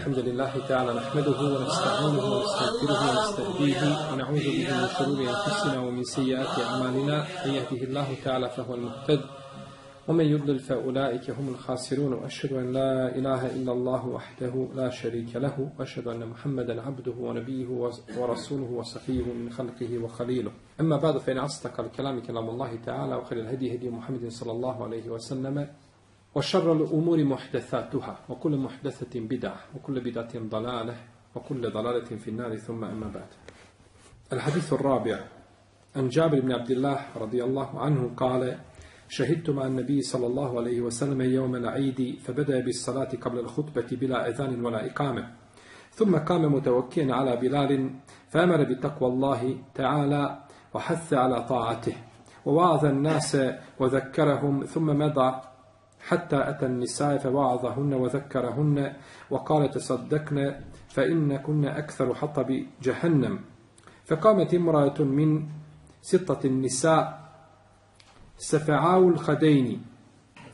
الحمد لله تعالى نحمده ونستعينه ونستغفره ونستهديه ونعوذ به من شرور أنفسنا ومن سيئات أعمالنا. من يهده الله تعالى فهو المهتد ومن يضلل فأولئك هم الخاسرون. وأشهد أن لا إله إلا الله وحده لا شريك له وأشهد أن محمدا عبده ونبيه ورسوله وصفيه من خلقه وخليله. أما بعد فإن أصدق الكلام كلام الله تعالى وخير الهدي هدي محمد صلى الله عليه وسلم. وشر الأمور محدثاتها وكل محدثة بدعة وكل بدعة ضلالة وكل ضلالة في النار ثم أما بعد. الحديث الرابع عن جابر بن عبد الله رضي الله عنه قال شهدت مع النبي صلى الله عليه وسلم يوم العيد فبدأ بالصلاة قبل الخطبة بلا أذان ولا إقامة ثم قام متوكئا على بلال فأمر بتقوى الله تعالى وحث على طاعته ووعظ الناس وذكرهم ثم مضى حتى أتى النساء فوعظهن وذكرهن وقال تصدقن فإن كن أكثر حطب جهنم. فقامت امرأة من ستة النساء سفعاو الخدين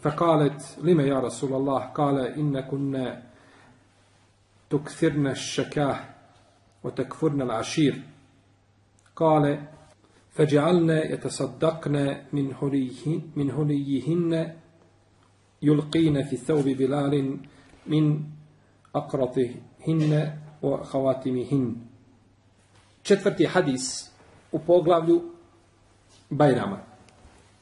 فقالت لما يا رسول الله؟ قال إن كنا تكثرن الشكاة وتكفرن العشير. قال فجعلن يتصدقن من هليه yulqine fi thawbi bilalin min akratihinne o. Četvrti hadis u poglavlju Bajrama.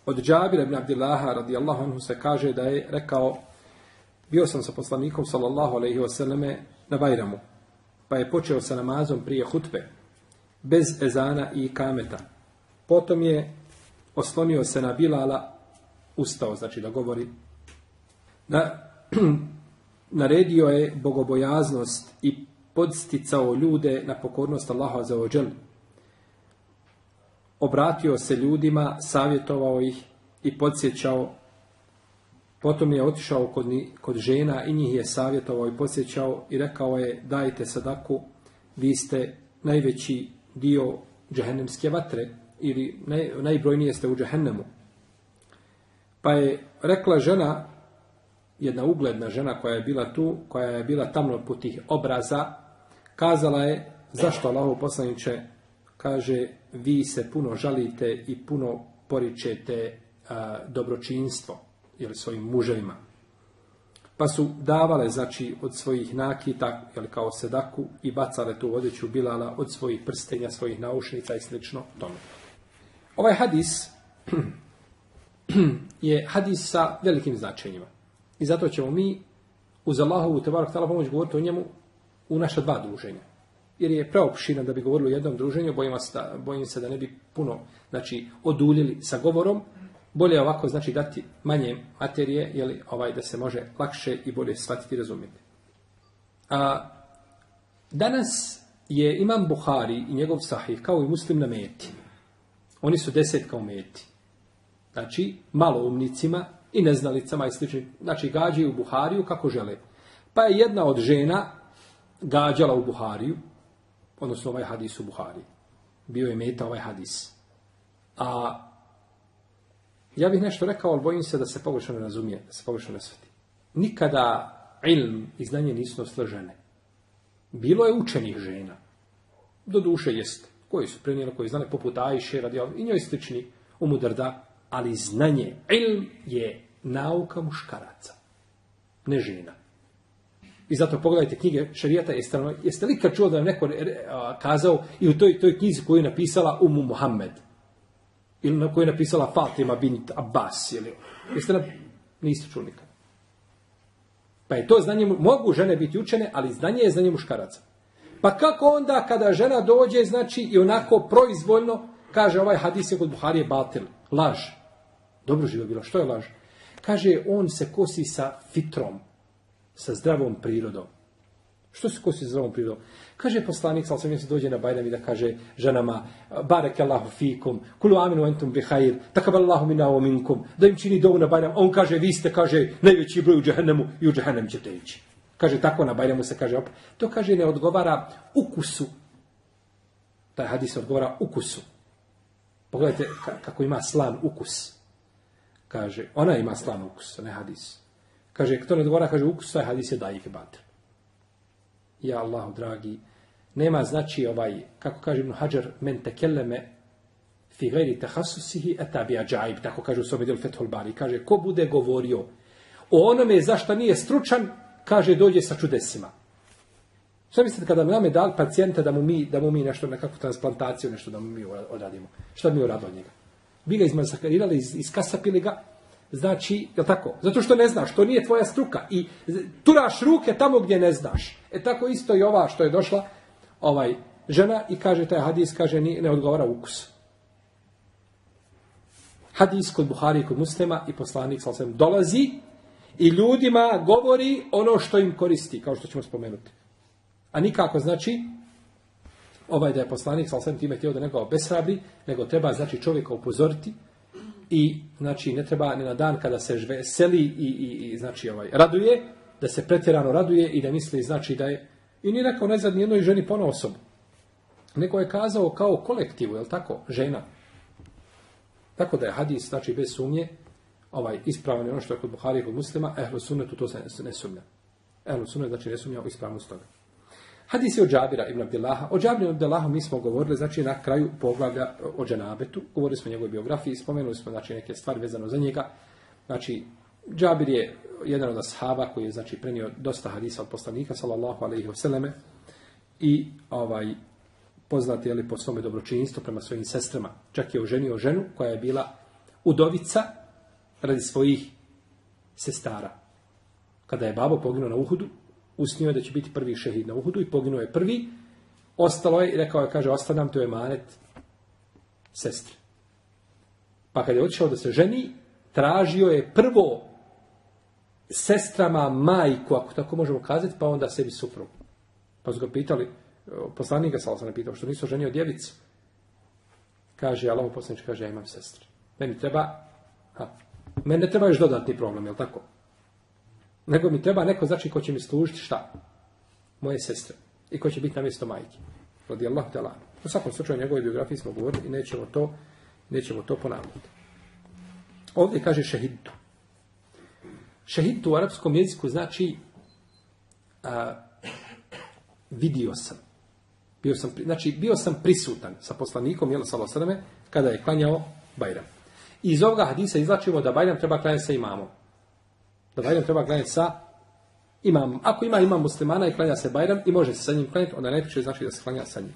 Od Džabira ibn Abdillaha radijallahu anhu se kaže da je rekao bio sam sa poslanikom sallallahu alaihi wasallame na Bajramu pa je počeo sa namazom prije hutbe bez ezana i kameta. Potom je oslonio se na Bilala, ustao, znači da govori na, naredio je bogobojaznost i podsticao ljude na pokornost Allaha za ođel. Obratio se ljudima, savjetovao ih i podsjećao. Potom je otišao kod, kod žena i njih je savjetovao i podsjećao i rekao je dajte sadaku, vi ste najveći dio džehennemske vatre ili naj, najbrojnije ste u džehennemu. Pa je rekla žena jedna ugledna žena koja je bila tu, koja je bila tamno putih obraza, kazala je, zašto Allahu poslaniče kaže, vi se puno žalite i puno poričete a, dobročinstvo, ili svojim muževima. Pa su davale, znači, od svojih nakita, jel, kao sedaku, i bacale tu odjeću Bilala od svojih prstenja, svojih naušnica i slično tome. Ovaj hadis je hadis sa velikim značenjima. I zato ćemo mi uz Allahovu tebarak tala pomoć govoriti o njemu u naša dva druženja. Jer je preopšina da bi govorili o jednom druženju, bojim se, da, bojim se da ne bi puno znači, oduljili sa govorom. Bolje je ovako znači dati manje materije, jeli, ovaj, da se može lakše i bolje shvatiti i razumjeti. A, danas je Imam Buhari i njegov sahih kao i muslim na meti. Oni su desetka u meti. Znači, malo umnicima i neznalicama i slični. Znači, gađaju Buhariju kako žele. Pa je jedna od žena gađala u Buhariju, odnosno ovaj hadis u Buhariji. Bio je meta ovaj hadis. A ja bih nešto rekao, ali bojim se da se pogrešno razumije, da se pogrešno ne. Nikada ilm i znanje nisu nosile žene. Bilo je učenih žena. Do duše jest. Koji su prenijeli, koji znali poput Ajše, radi, i njoj slični, umudrda, ali znanje, ilm je nauka muškaraca, ne žena. I zato pogledajte knjige šarijata, jeste, jeste li kad čuo da je neko kazao i u toj, toj knjizi koju je napisala Umu Muhammed, ili na koju je napisala Fatima bint Abbas, ili, jeste na, niste čuli nikad. Pa je to znanje, mogu žene biti učene, ali znanje je znanje muškaraca. Pa kako onda kada žena dođe, znači i onako proizvoljno, kaže ovaj hadis je kod Buharije batil, laž. Dobro živo bilo, što je laž? Kaže, on se kosi sa fitrom, sa zdravom prirodom. Što se kosi sa zdravom prirodom? Kaže poslanik, sal sam se dođe na Bajram i da kaže ženama, barek Allahu fikum, kulu aminu entum bihajir, takabal Allahu minna o minkum, da im čini dovu na Bajram. On kaže, vi ste, kaže, najveći broj u džehennemu i u džehennem ćete ići. Kaže, tako na Bajramu se kaže, opet. to kaže, ne odgovara ukusu. Taj hadis odgovara ukusu. Pogledajte kako ima slan ukus. Kaže, ona ima slan ukus, ne hadis. Kaže, kto ne odgovara, kaže, ukus, taj hadis je daik batil. ja Allahu dragi, nema znači ovaj, kako kaže Ibn Hajar, men tekelleme fi gajri tahasusihi etabi ađaib, tako kaže u svome Fethul Bari. Kaže, ko bude govorio o onome zašto nije stručan, kaže, dođe sa čudesima. Šta mislite kada nam je dali pacijenta da mu mi, da mu mi nešto, nekakvu transplantaciju, nešto da mu mi odradimo? Šta bi mi uradili njega? Vi ga izmasakrirali, iz, iskasapili ga, znači, je tako? Zato što ne znaš, to nije tvoja struka. I turaš ruke tamo gdje ne znaš. E tako isto i ova što je došla, ovaj, žena i kaže, taj hadis, kaže, ne odgovara ukus. Hadis kod Buhari i kod muslima i poslanik sa dolazi i ljudima govori ono što im koristi, kao što ćemo spomenuti. A nikako znači ovaj da je poslanik sa osvijem time htio da nekoga obeshrabri, nego treba znači čovjeka upozoriti i znači ne treba ni na dan kada se žve, seli i, i, i znači ovaj raduje, da se pretjerano raduje i da misli znači da je i nije rekao ne ni jednoj ženi pono osobu. Neko je kazao kao kolektivu, je tako? Žena. Tako da je hadis, znači bez sumnje, ovaj ispravan je ono što je kod Buhari i kod muslima, ehlu sunnetu to se ne sumnja. Ehlu sunnet znači ne sumnja u ispravnost toga. Hadis je od Džabira ibn Abdillaha. O Džabiru Abdillaha mi smo govorili, znači na kraju poglavlja o dženabetu. Govorili smo o njegovoj biografiji, spomenuli smo znači, neke stvari vezano za njega. Znači, Džabir je jedan od ashaba koji je znači, prenio dosta hadisa od poslanika, sallallahu alaihi vseleme, i ovaj, poznat je li po svome dobročinstvu prema svojim sestrama. Čak je oženio ženu koja je bila udovica radi svojih sestara. Kada je babo poginuo na Uhudu, usnio da će biti prvi šehid na Uhudu i poginuo je prvi. Ostalo je rekao je, kaže, ostavljam, to je manet sestre. Pa kad je otišao da se ženi, tražio je prvo sestrama majku, ako tako možemo kazati, pa onda sebi suprugu. Pa su ga pitali, poslanik ga sam pitao, što nisu ženio djevicu. Kaže, Allah poslanič kaže, ja imam sestre. Meni treba, a, meni ne treba još dodatni problem, je tako? Nego mi treba neko, znači, ko će mi služiti šta? Moje sestre. I ko će biti na mjesto majke. Allah tala. U svakom slučaju njegove biografiji smo govorili i nećemo to, nećemo to ponavljati. Ovdje kaže šehidtu. Šehidtu u arapskom jeziku znači a, vidio sam. Bio sam, znači, bio sam prisutan sa poslanikom, jel, sa kada je klanjao Bajram. Iz ovoga hadisa izlačimo da Bajram treba klanjati sa imamom. Da Bajram treba klanjati sa imamom. Ako ima imam muslimana i klanja se Bajram i može se sa njim klanjati, onda najpriče znači da se klanja sa njim.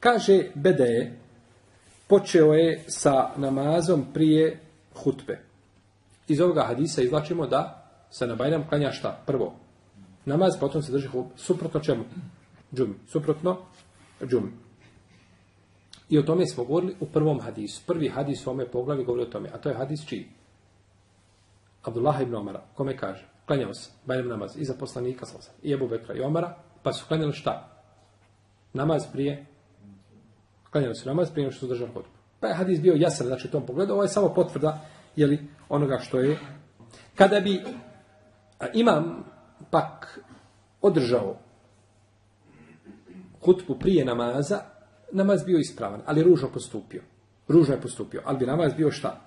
Kaže Bedeje, počeo je sa namazom prije hutbe. Iz ovoga hadisa izlačimo da se na Bajram klanja šta? Prvo, namaz, potom se drži hutbe. Suprotno čemu? Džumi. Suprotno, džumi. I o tome smo govorili u prvom hadisu. Prvi hadis u ome poglavi govori o tome. A to je hadis čiji? Abdullah ibn Omara. Kome kaže? Klanjao se. Bajram namaz. I za poslanika sam I Ebu Bekra i Omara. Pa su klanjali šta? Namaz prije. Klanjali su namaz prije što su držali hudbu. Pa je hadis bio jasan, znači u tom pogledu. Ovo je samo potvrda jeli, onoga što je. Kada bi imam pak održao hutbu prije namaza, namaz bio ispravan, ali ružno postupio. Ružno je postupio, ali bi namaz bio šta?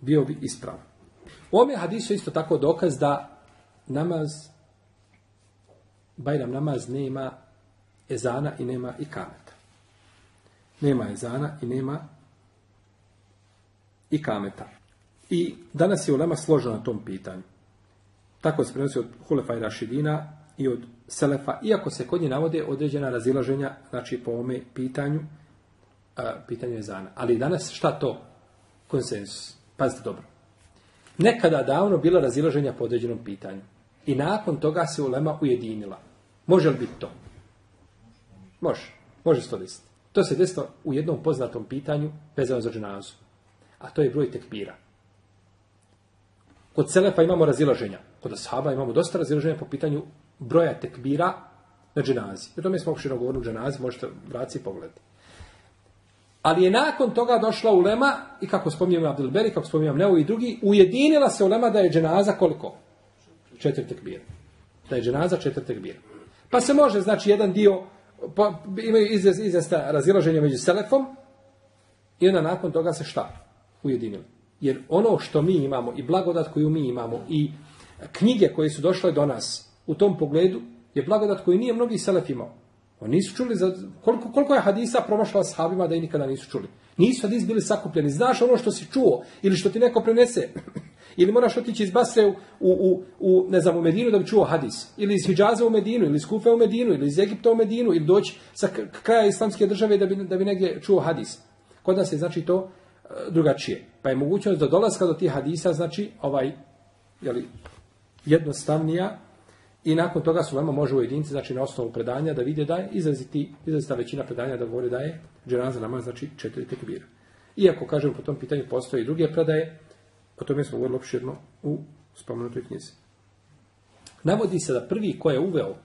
Bio bi ispravan. U ovome hadisu isto tako dokaz da namaz, Bajram namaz nema ezana i nema i kameta. Nema ezana i nema i kameta. I danas je ulema složena na tom pitanju. Tako se prenosi od Hulefa i Rašidina i od Selefa, iako se kod nje navode određena razilaženja, znači po ovome pitanju, a, pitanju je zana. Ali danas šta to? Konsensus. Pazite dobro. Nekada davno bila razilaženja po određenom pitanju. I nakon toga se ulema ujedinila. Može li biti to? Može. Može se to desiti. To se desilo u jednom poznatom pitanju vezano za dženazu. A to je broj tekbira. Kod Selefa imamo razilaženja. Kod Ashaba imamo dosta razilaženja po pitanju broja tekbira na dženazi. O tome smo opširno govorili u dženazi, možete vratiti i pogledati. Ali je nakon toga došla ulema, i kako spominjem Abdelberi, kako spominjem Neo i drugi, ujedinila se ulema da je dženaza koliko? Četiri tekbira. Da je dženaza četiri tekbira. Pa se može, znači, jedan dio, pa, imaju izvesta razilaženja među selefom, i onda nakon toga se šta? Ujedinili. Jer ono što mi imamo, i blagodat koju mi imamo, i knjige koje su došle do nas, u tom pogledu je blagodat koju nije mnogi selef imao. Oni nisu čuli za, koliko, koliko je hadisa promašala sahabima da i nikada nisu čuli. Nisu hadis bili sakupljeni. Znaš ono što si čuo ili što ti neko prenese. ili moraš otići iz Basre u, u, u, ne znam, u Medinu da bi čuo hadis. Ili iz Hidžaza u Medinu, ili iz Kufe u Medinu, ili iz Egipta u Medinu, ili doći sa kraja islamske države da bi, da bi negdje čuo hadis. Kod nas je znači to e, drugačije. Pa je mogućnost do dolaska do tih hadisa, znači ovaj, jeli, jednostavnija i nakon toga su vama može ujediniti, znači na osnovu predanja, da vide da je izraziti, izrazita većina predanja da govori da je dženaza namaz, znači četiri tekbira. Iako, kažem, po tom pitanju postoje i druge predaje, o tome smo govorili opširno u spomenutoj knjizi. Navodi se da prvi ko je uveo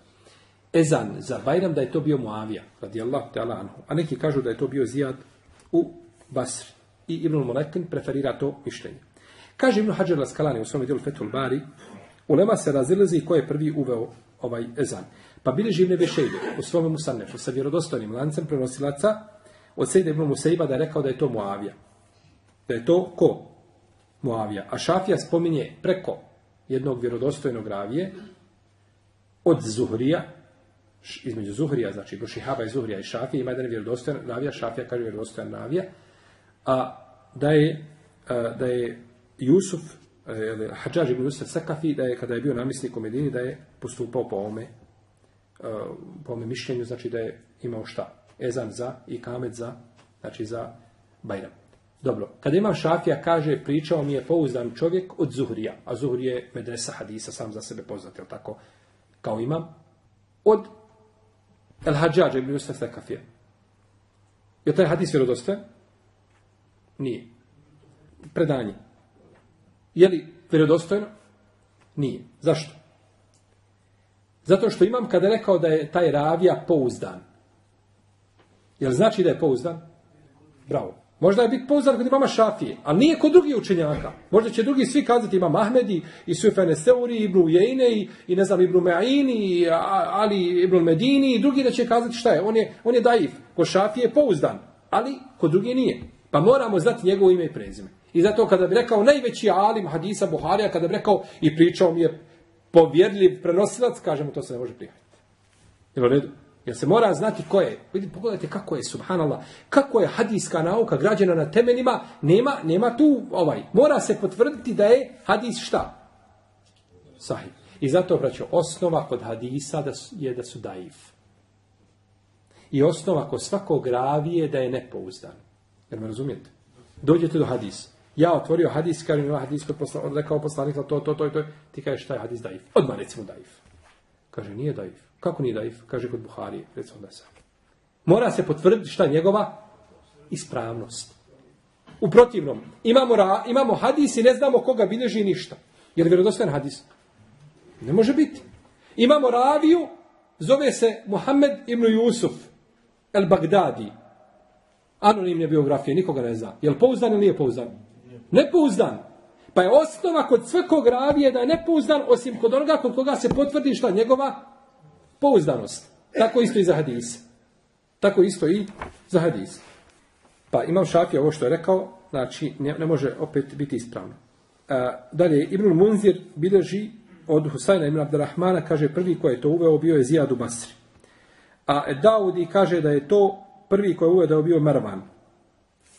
ezan za Bajram, da je to bio Muavija, radijallahu ta'ala anhu. A neki kažu da je to bio Zijad u Basri. I Ibn Molekin preferira to mišljenje. Kaže Ibn Hajar Laskalani u svom dijelu Fethul Bari, Ulema se razilazi ko je prvi uveo ovaj ezan. Pa bili živne Bešejde u svome Musanefu sa vjerodostojnim lancem prenosilaca od Sejde Ibn Musaiba da je rekao da je to Muavija. Da je to ko? Muavija. A Šafija spominje preko jednog vjerodostojnog ravije od Zuhrija, između Zuhrija, znači Bošihaba i Zuhrija i Šafija, ima jedan vjerodostojan ravija, Šafija kaže vjerodostojan ravija, a da je, a, da je Jusuf, Hadžaž ibn Jusuf Sakafi, da je kada je bio namisnik u Medini, da je postupao po ovome, po ovome mišljenju, znači da je imao šta? Ezan za i kamet za, znači za Bajram. Dobro, kada imam šafija, kaže, pričao mi je pouzdan čovjek od Zuhrija, a Zuhri je medresa hadisa, sam za sebe poznat, je tako? Kao imam, od El Hadžađa ibn Yusuf Sekafija. Je taj hadis vjerodostojan? Nije. Predanje. Je li vjerodostojno? Nije. Zašto? Zato što imam kada rekao da je taj ravija pouzdan. Jel znači da je pouzdan? Bravo. Možda je biti pouzdan kod imama Šafije, ali nije kod drugih učenjaka. Možda će drugi svi kazati imam Ahmedi, i Sufene Seuri, i Ibn Ujejne, i, i ne znam, Ibn Me'ini, i Ali Ibn Medini, i drugi da će kazati šta je. On je, on je daif. Kod Šafije je pouzdan, ali kod drugi nije. Pa moramo znati njegovo ime i prezime. I zato kada bi rekao najveći alim hadisa Buharija, kada bi rekao i pričao mi je povjerljiv prenosilac, kažemo to se ne može prihvatiti. Jel redu? Jer se mora znati ko je. Vidite, pogledajte kako je, subhanallah, kako je hadijska nauka građana na temeljima, nema, nema tu ovaj. Mora se potvrditi da je hadis šta? Sahih. I zato, braćo, osnova kod hadisa da su, je da su daif. I osnova kod svakog ravije da je nepouzdan. Jer me razumijete? Dođete do hadisa. Ja otvorio hadis, kažem ima hadis kod posla, rekao poslanik to, to, to, to, ti kažeš šta je hadis daif. Odmah recimo daif. Kaže, nije daif. Kako nije daif? Kaže kod Buhari, recimo da sam. Mora se potvrditi šta njegova ispravnost. U protivnom, imamo, ra, imamo hadis i ne znamo koga bilježi ništa. Jer vjerodostojan hadis? Ne može biti. Imamo raviju, zove se Muhammed ibn Jusuf, el Bagdadi. Anonimne biografije, nikoga ne zna. Je li pouzdan ili nije pouzdan? Nepouzdan. Pa je osnova kod svakog ravije da je nepouzdan, osim kod onoga kod koga se potvrdi šta njegova pouzdanost. Tako isto i za hadis. Tako isto i za hadis. Pa imam šafija ovo što je rekao, znači ne, ne može opet biti ispravno. A, dalje, Ibn Munzir bilježi od Husajna ibn Abdurrahmana, kaže prvi ko je to uveo bio je Zijad u Basri. A Daudi kaže da je to prvi ko je uveo bio Marvan.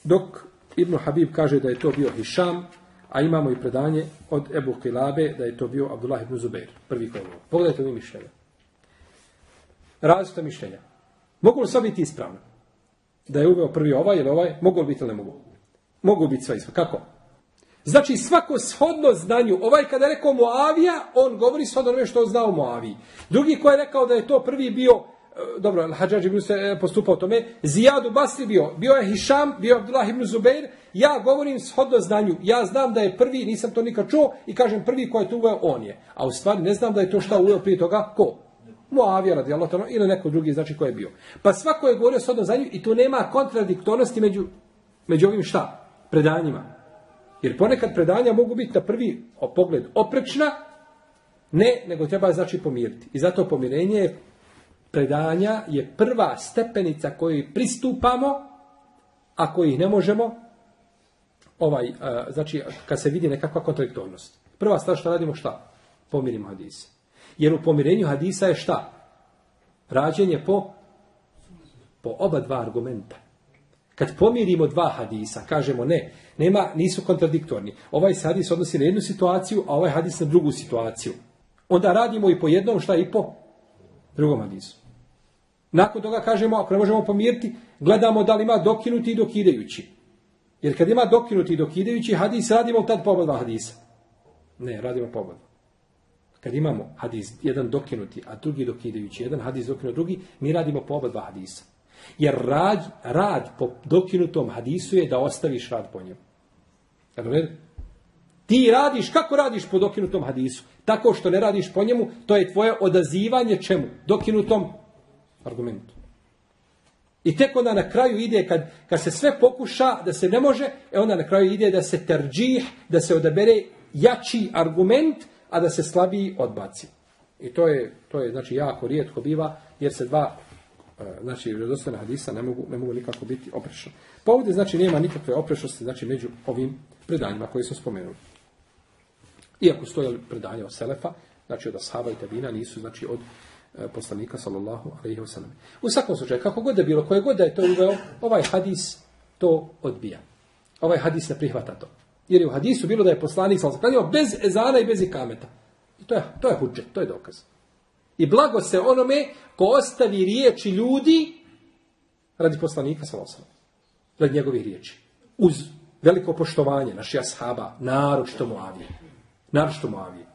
Dok Ibn Habib kaže da je to bio Hišam, a imamo i predanje od Ebu Kilabe da je to bio Abdullah ibn Zubair, prvi ko je uveo. Pogledajte mi mišljenje različita mišljenja. Mogu li sve biti ispravno? Da je uveo prvi ovaj ili ovaj, mogu li biti ili ne mogu? Mogu biti sve ispravno. Kako? Znači svako shodno znanju, ovaj kada je rekao Moavija, on govori shodno onome što on znao Moaviji. Drugi ko je rekao da je to prvi bio, dobro, Hadžađ ibn se e, postupao tome, Zijad u Basri bio, bio je Hišam, bio je Abdullah ibn Zubeir, ja govorim shodno znanju, ja znam da je prvi, nisam to nikad čuo, i kažem prvi ko je to uveo, on je. A u stvari ne znam da je to šta uveo prije toga, ko? Muavija radi Allah ili neko drugi znači ko je bio. Pa svako je govorio shodno za nju i tu nema kontradiktornosti među, među ovim šta? Predanjima. Jer ponekad predanja mogu biti na prvi pogled oprečna, ne, nego treba znači pomiriti. I zato pomirenje predanja je prva stepenica koju pristupamo, a koji ne možemo, ovaj, znači kad se vidi nekakva kontradiktornost. Prva stvar što radimo šta? Pomirimo hadise. Jer u pomirenju hadisa je šta? Rađenje po, po oba dva argumenta. Kad pomirimo dva hadisa, kažemo ne, nema, nisu kontradiktorni. Ovaj hadis odnosi na jednu situaciju, a ovaj hadis na drugu situaciju. Onda radimo i po jednom, šta i po drugom hadisu. Nakon toga kažemo, ako ne možemo pomiriti, gledamo da li ima dokinuti i dokidajući. Jer kad ima dokinuti i dokidajući hadis, radimo tad po oba hadisa. Ne, radimo po oba Kad imamo hadis, jedan dokinuti, a drugi dokidajući, jedan hadis dokinut drugi, mi radimo po oba dva hadisa. Jer rad, rad po dokinutom hadisu je da ostaviš rad po njemu. Ti radiš, kako radiš po dokinutom hadisu? Tako što ne radiš po njemu, to je tvoje odazivanje čemu? Dokinutom argumentu. I tek onda na kraju ide, kad, kad se sve pokuša da se ne može, e onda na kraju ide da se terđih, da se odabere jači argument, a da se slabiji odbaci. I to je, to je znači, jako rijetko biva, jer se dva e, znači, vjerodostojna hadisa ne mogu, ne mogu nikako biti oprešni. Pa ovdje, znači, nema nikakve oprešnosti znači, među ovim predanjima koje smo spomenuli. Iako stoje predanja od Selefa, znači od Ashaba i Tabina, nisu znači od poslanika sallallahu alaihi wa sallam. U svakom slučaju, kako god je bilo, koje god da je to uveo, ovaj hadis to odbija. Ovaj hadis ne prihvata to. Jer je u hadisu bilo da je poslanik sallallahu bez ezana i bez ikameta. I to je, to je hudžet, to je dokaz. I blago se onome ko ostavi riječi ljudi radi poslanika sallallahu radi njegovih riječi. Uz veliko poštovanje naših ashaba, naročito Muavije. Naročito Muavije.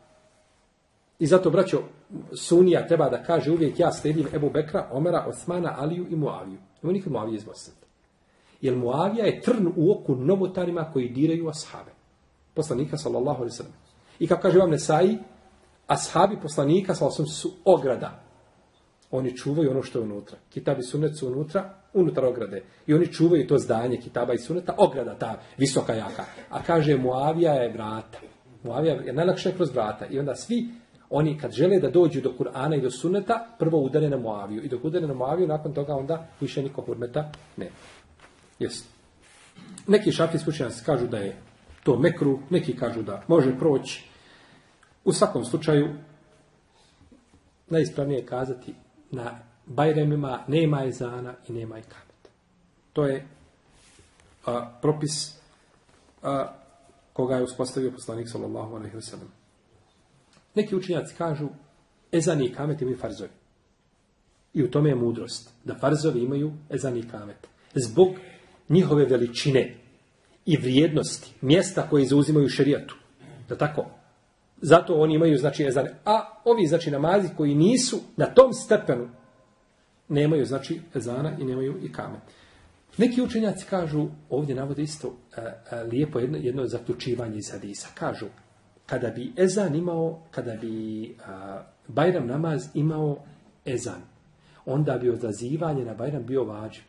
I zato, braćo, Sunija treba da kaže uvijek ja sledim Ebu Bekra, Omera, Osmana, Aliju i Muaviju. Nema nikad Muavije izbosati. Jer Muavija je trn u oku novotarima koji diraju ashabe. Poslanika, sallallahu alaihi sallam. I kako kaže vam Nesai, ashabi poslanika, sallallahu su ograda. Oni čuvaju ono što je unutra. Kitabi sunet su unutra, unutar ograde. I oni čuvaju to zdanje kitaba i suneta, ograda ta visoka jaka. A kaže Muavija je vrata. Muavija je najlakše kroz vrata. I onda svi oni kad žele da dođu do Kur'ana i do suneta, prvo udare na Muaviju. I dok udare na Muaviju, nakon toga onda više niko hurmeta ne. Jest. Neki šafi slučajanci kažu da je to mekru, neki kažu da može proći. U svakom slučaju, najispravnije je kazati na Bajremima nema ezana i nema i kameta. To je a, propis a, koga je uspostavio poslanik sallallahu alaihi wa Neki učenjaci kažu ezani i kamet imaju farzovi. I u tome je mudrost. Da farzovi imaju ezani i kamet. Zbog njihove veličine i vrijednosti, mjesta koje zauzimaju šerijatu. Da tako? Zato oni imaju znači ezane. A ovi znači namazi koji nisu na tom stepenu nemaju znači ezana i nemaju i kame. Neki učenjaci kažu, ovdje navode isto e, e, lijepo jedno, jedno zaključivanje iz hadisa. Kažu, kada bi ezan imao, kada bi Bajram namaz imao ezan, onda bi odazivanje na Bajram bio vađib.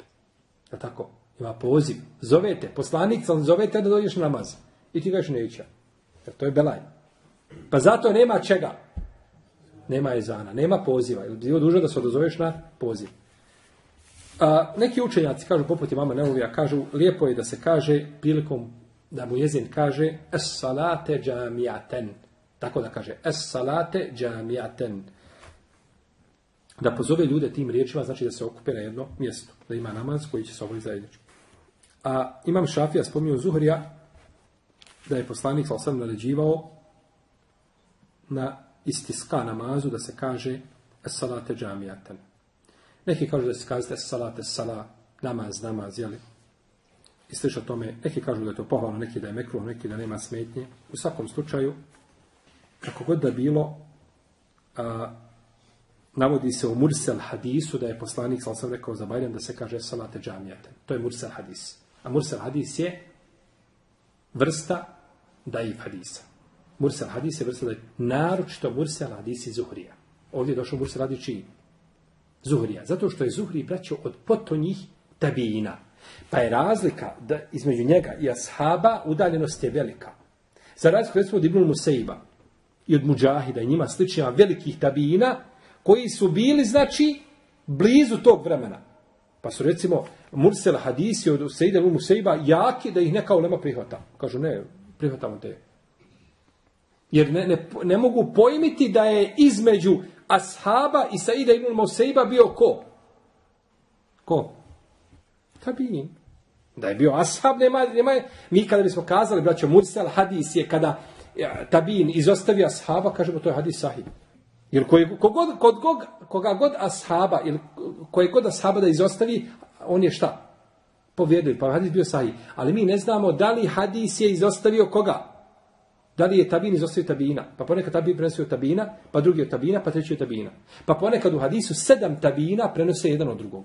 Je tako? Ima poziv. Zovete, poslanik sam zovete da dođeš namaz. I ti kažeš neće. Jer to je belaj. Pa zato nema čega. Nema ezana, nema poziva. Ili bio dužo da se odazoveš na poziv. A, neki učenjaci kažu, poput mama Neuvija, kažu, lijepo je da se kaže prilikom da mu jezin kaže es salate džamijaten. Tako da kaže es salate džamijaten. Da pozove ljude tim riječima, znači da se okupe na jedno mjesto. Da ima namaz koji će se obaviti zajednički. A imam Šafija spominju Zuhrija da je poslanik sa osam naređivao na istiska namazu da se kaže es salate džamijaten. Neki kažu da se kaže es salate sala, namaz, namaz, jeli? I slično tome, neki kažu da je to pohvalno, neki da je mekruh, neki da nema smetnje. U svakom slučaju, kako god da bilo, a, navodi se u Mursel hadisu da je poslanik, sam sam rekao za Bajram, da se kaže salate džamijate. To je Mursel hadis. A Mursel hadis je vrsta daif hadisa. Mursel hadis je vrsta daif. Naročito Mursel hadis je Zuhrija. Ovdje je došao Mursel hadis čiji? Zuhrija. Zato što je Zuhrij braćo od potonjih tabijina. Pa je razlika da između njega i ashaba udaljenost je velika. Za razliku recimo od Ibnu i od Mujahida i njima sličnjima velikih tabijina koji su bili znači blizu tog vremena. Pa su recimo Mursel hadisi od Sejda Ibnu Museiba jaki da ih neka ulema prihvata. Kažu ne, prihvatamo te. Jer ne, ne, ne mogu pojmiti da je između ashaba i Saida ibn Moseiba bio ko? Ko? Tabin. Da je bio ashab, nema, nema, mi kada bismo kazali, braćo, Mursal hadis je kada tabin izostavi ashaba, kažemo to je hadis sahih. Jer koji, kogod, kod, koga god ashaba, ili koji god ashaba da izostavi, on je šta? Povjedio, pa hadis bio sahih. Ali mi ne znamo da li hadis je izostavio koga? Da li je tabin izostavio tabina? Pa ponekad tabin prenosio tabina, pa drugi od tabina, pa treći od tabina. Pa ponekad u hadisu sedam tabina prenose jedan od drugog.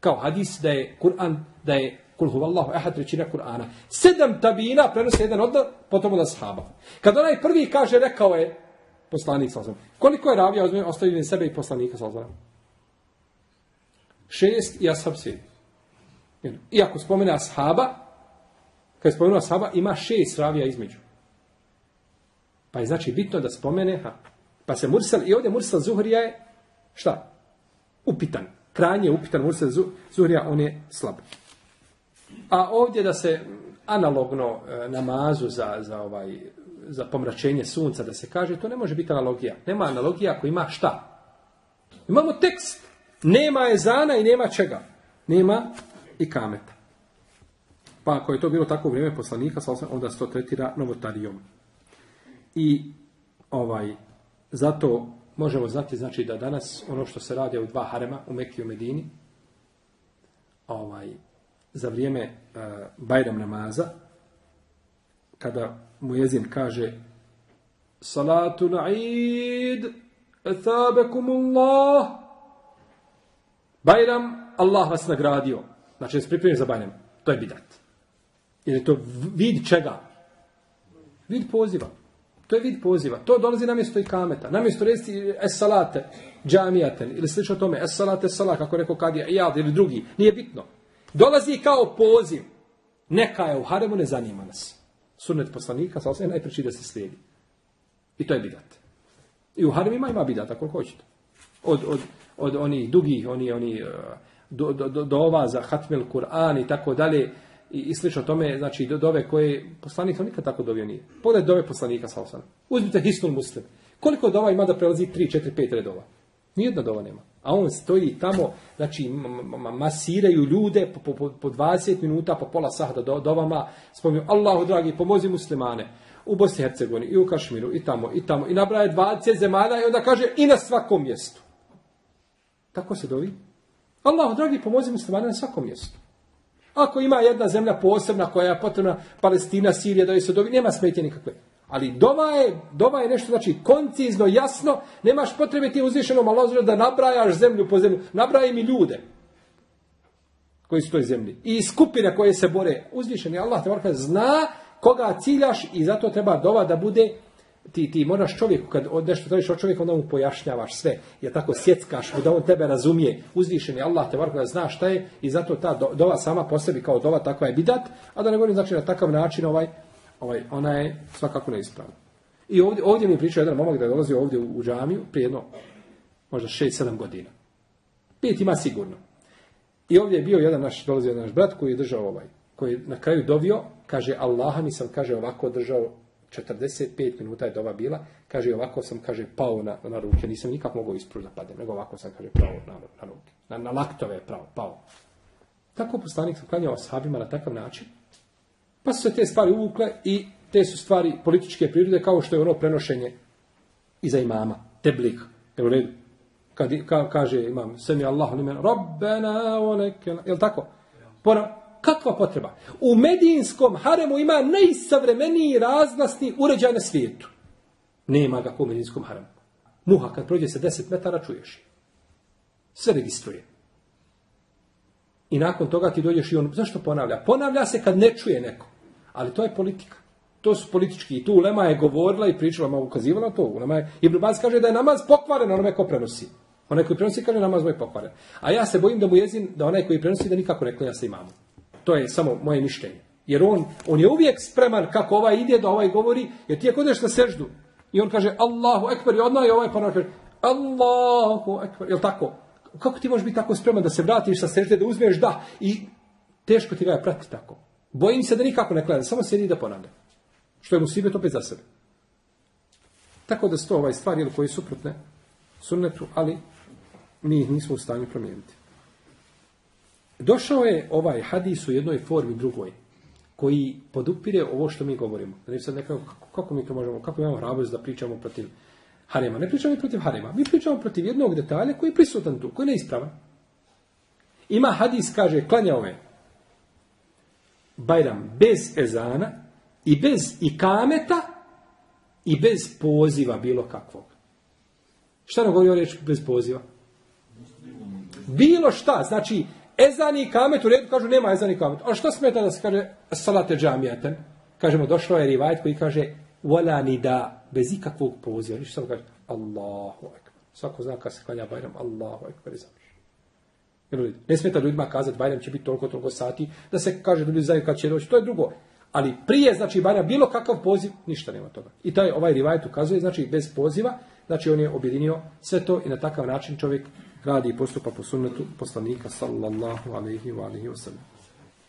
Kao hadis da je Kur'an, da je kul huvallahu ehad trećina Kur'ana. Sedam tabina prenose jedan od potom od ashaba. Kad onaj prvi kaže, rekao je poslanik sa Koliko je ravija ostavili sebe i poslanika sa Šest i ashab sedam. Iako spomene ashaba, kad je spomenuo ashaba, ima šest ravija između. Pa je znači bitno da spomene, ha, pa se Mursal, i ovdje Mursal Zuhrija je, šta? Upitan. Krajnje upitan Mursal Zuhrija, on je slab. A ovdje da se analogno e, namazu za, za, ovaj, za pomračenje sunca, da se kaže, to ne može biti analogija. Nema analogija ako ima šta? Imamo tekst. Nema ezana i nema čega. Nema i kameta. Pa ako je to bilo tako u vrijeme poslanika, onda se to tretira novotarijom. I ovaj, zato možemo znati znači da danas ono što se radi u dva harema u Mekiju i Medini, ovaj, za vrijeme uh, Bajram namaza, kada mu jezin kaže Salatu na'id, ethabekumullah, Bajram, Allah vas nagradio. Znači, se pripremi za Bajram. To je bidat. Jer je to vid čega? Vid poziva. To je vid poziva. To dolazi na mjesto i kameta. Na mjesto resti es salate, džamijaten, ili slično tome, es salate, es kako rekao kad je jad ili drugi. Nije bitno. Dolazi kao poziv. Neka je u haremu, ne zanima nas. Sunnet poslanika, sa je najpreći da se slijedi. I to je bidat. I u haremima ima bidata, koliko hoćete. Od, od, od onih dugih, oni, oni, do, do, do, do ova za hatmel Kur'an i tako dalje, i, i slično tome, znači do dove koje poslanik nikad tako dovio nije. Pogledaj dove poslanika sa osam. Uzmite Hisnul Muslim. Koliko dova ima da prelazi 3, 4, 5 redova? Nijedna dova nema. A on stoji tamo, znači masiraju ljude po, po, po 20 minuta, po pola sahda do, dovama, spominju Allahu dragi, pomozi muslimane. U Bosni i Hercegovini, i u Kašmiru, i tamo, i tamo. I nabraje 20 zemalja i onda kaže i na svakom mjestu. Tako se dovi. Allahu dragi, pomozi muslimane na svakom mjestu. Ako ima jedna zemlja posebna koja je potrebna, Palestina, Sirija, da joj se dovi, nema smetje nikakve. Ali dova je, dova je nešto, znači, koncizno, jasno, nemaš potrebe ti uzvišenom malo da nabrajaš zemlju po zemlju. Nabraj mi ljude koji su toj zemlji. I skupine koje se bore. Uzvišeni Allah te zna koga ciljaš i zato treba dova da bude ti, ti moraš čovjeku, kad nešto tražiš od čovjeka, onda mu pojašnjavaš sve. Jer tako sjeckaš da on tebe razumije. Uzvišeni Allah te da zna šta je i zato ta dova sama po sebi kao dova takva je bidat, a da ne govorim znači na takav način ovaj, ovaj, ona je svakako neispravna. I ovdje, ovdje mi pričao jedan momak da je dolazio ovdje u, u džamiju prije jedno, možda 6-7 godina. Pet ima sigurno. I ovdje je bio jedan naš, dolazio naš brat koji je držao ovaj, koji je na kraju dovio, kaže Allaha mi sam, kaže, ovako držao 45 minuta je doba bila, kaže ovako sam, kaže, pao na, na ruke, nisam nikak mogao ispruž da padem, nego ovako sam, kaže, pao na, na ruke. Na, na laktove je pravo, pao. Tako poslanik sam klanjao sahabima na takav način. Pa su se te stvari uvukle i te su stvari političke prirode kao što je ono prenošenje iza imama, teblik. Evo redu. Kad, ka, kaže imam, semi Allahu limen, Rabbena, oneke, jel tako? Pora, Kakva potreba? U medijinskom haremu ima najsavremeniji razglasni uređaj na svijetu. Nema ga u medijinskom haremu. Muha kad prođe se 10 metara čuješ. Sve registruje. I nakon toga ti dođeš i on, zašto ponavlja? Ponavlja se kad ne čuje neko. Ali to je politika. To su politički. I tu Ulema je govorila i pričala, malo ukazivala to. Ulema je, Ibn Baz kaže da je namaz pokvaren onome ko prenosi. Onaj koji prenosi kaže namaz moj pokvaren. A ja se bojim da mu jezin, da onaj koji prenosi da nikako ne klanja se imamo. To je samo moje mišljenje. Jer on, on je uvijek spreman kako ovaj ide da ovaj govori, jer ti je kodeš na seždu. I on kaže Allahu ekber i odmah je ovaj pa kaže Allahu ekber. Jel tako? Kako ti možeš biti tako spreman da se vratiš sa sežde, da uzmeš da i teško ti ga je pratiti tako. Bojim se da nikako ne klanja, samo sjedi da ponavlja. Što je mu to opet za sebe. Tako da su to ovaj stvari koje su suprotne sunnetu, ali mi ih nismo u stanju promijeniti. Došao je ovaj hadis u jednoj formi drugoj, koji podupire ovo što mi govorimo. Ne sad nekako, kako mi to možemo, kako imamo hrabrost da pričamo protiv harema. Ne pričamo protiv harema, mi pričamo protiv jednog detalja koji je prisutan tu, koji je neispravan. Ima hadis, kaže, klanjao je Bajram bez ezana i bez ikameta i bez poziva bilo kakvog. Šta nam govori o reći bez poziva? Bilo šta, znači ezan i kamet u redu, kažu nema ezan i kamet. A što smeta da se kaže salate džamijaten? Kažemo, došlo je rivajet koji kaže wala ni da, bez ikakvog poziva. Ništa samo kaže Allahu ekber. Svako zna kad se klanja Bajram, Allahu ekber i Ne smeta ljudima kazati Bajram će biti toliko, toliko sati, da se kaže ljudi znaju kad će doći. To je drugo. Ali prije, znači, Bajram, bilo kakav poziv, ništa nema toga. I taj ovaj rivajet ukazuje, znači, bez poziva, znači, on je objedinio sve to i na takav način čovjek radi i postupa po sunnetu poslanika, sallallahu alaihi wa alaihi wa.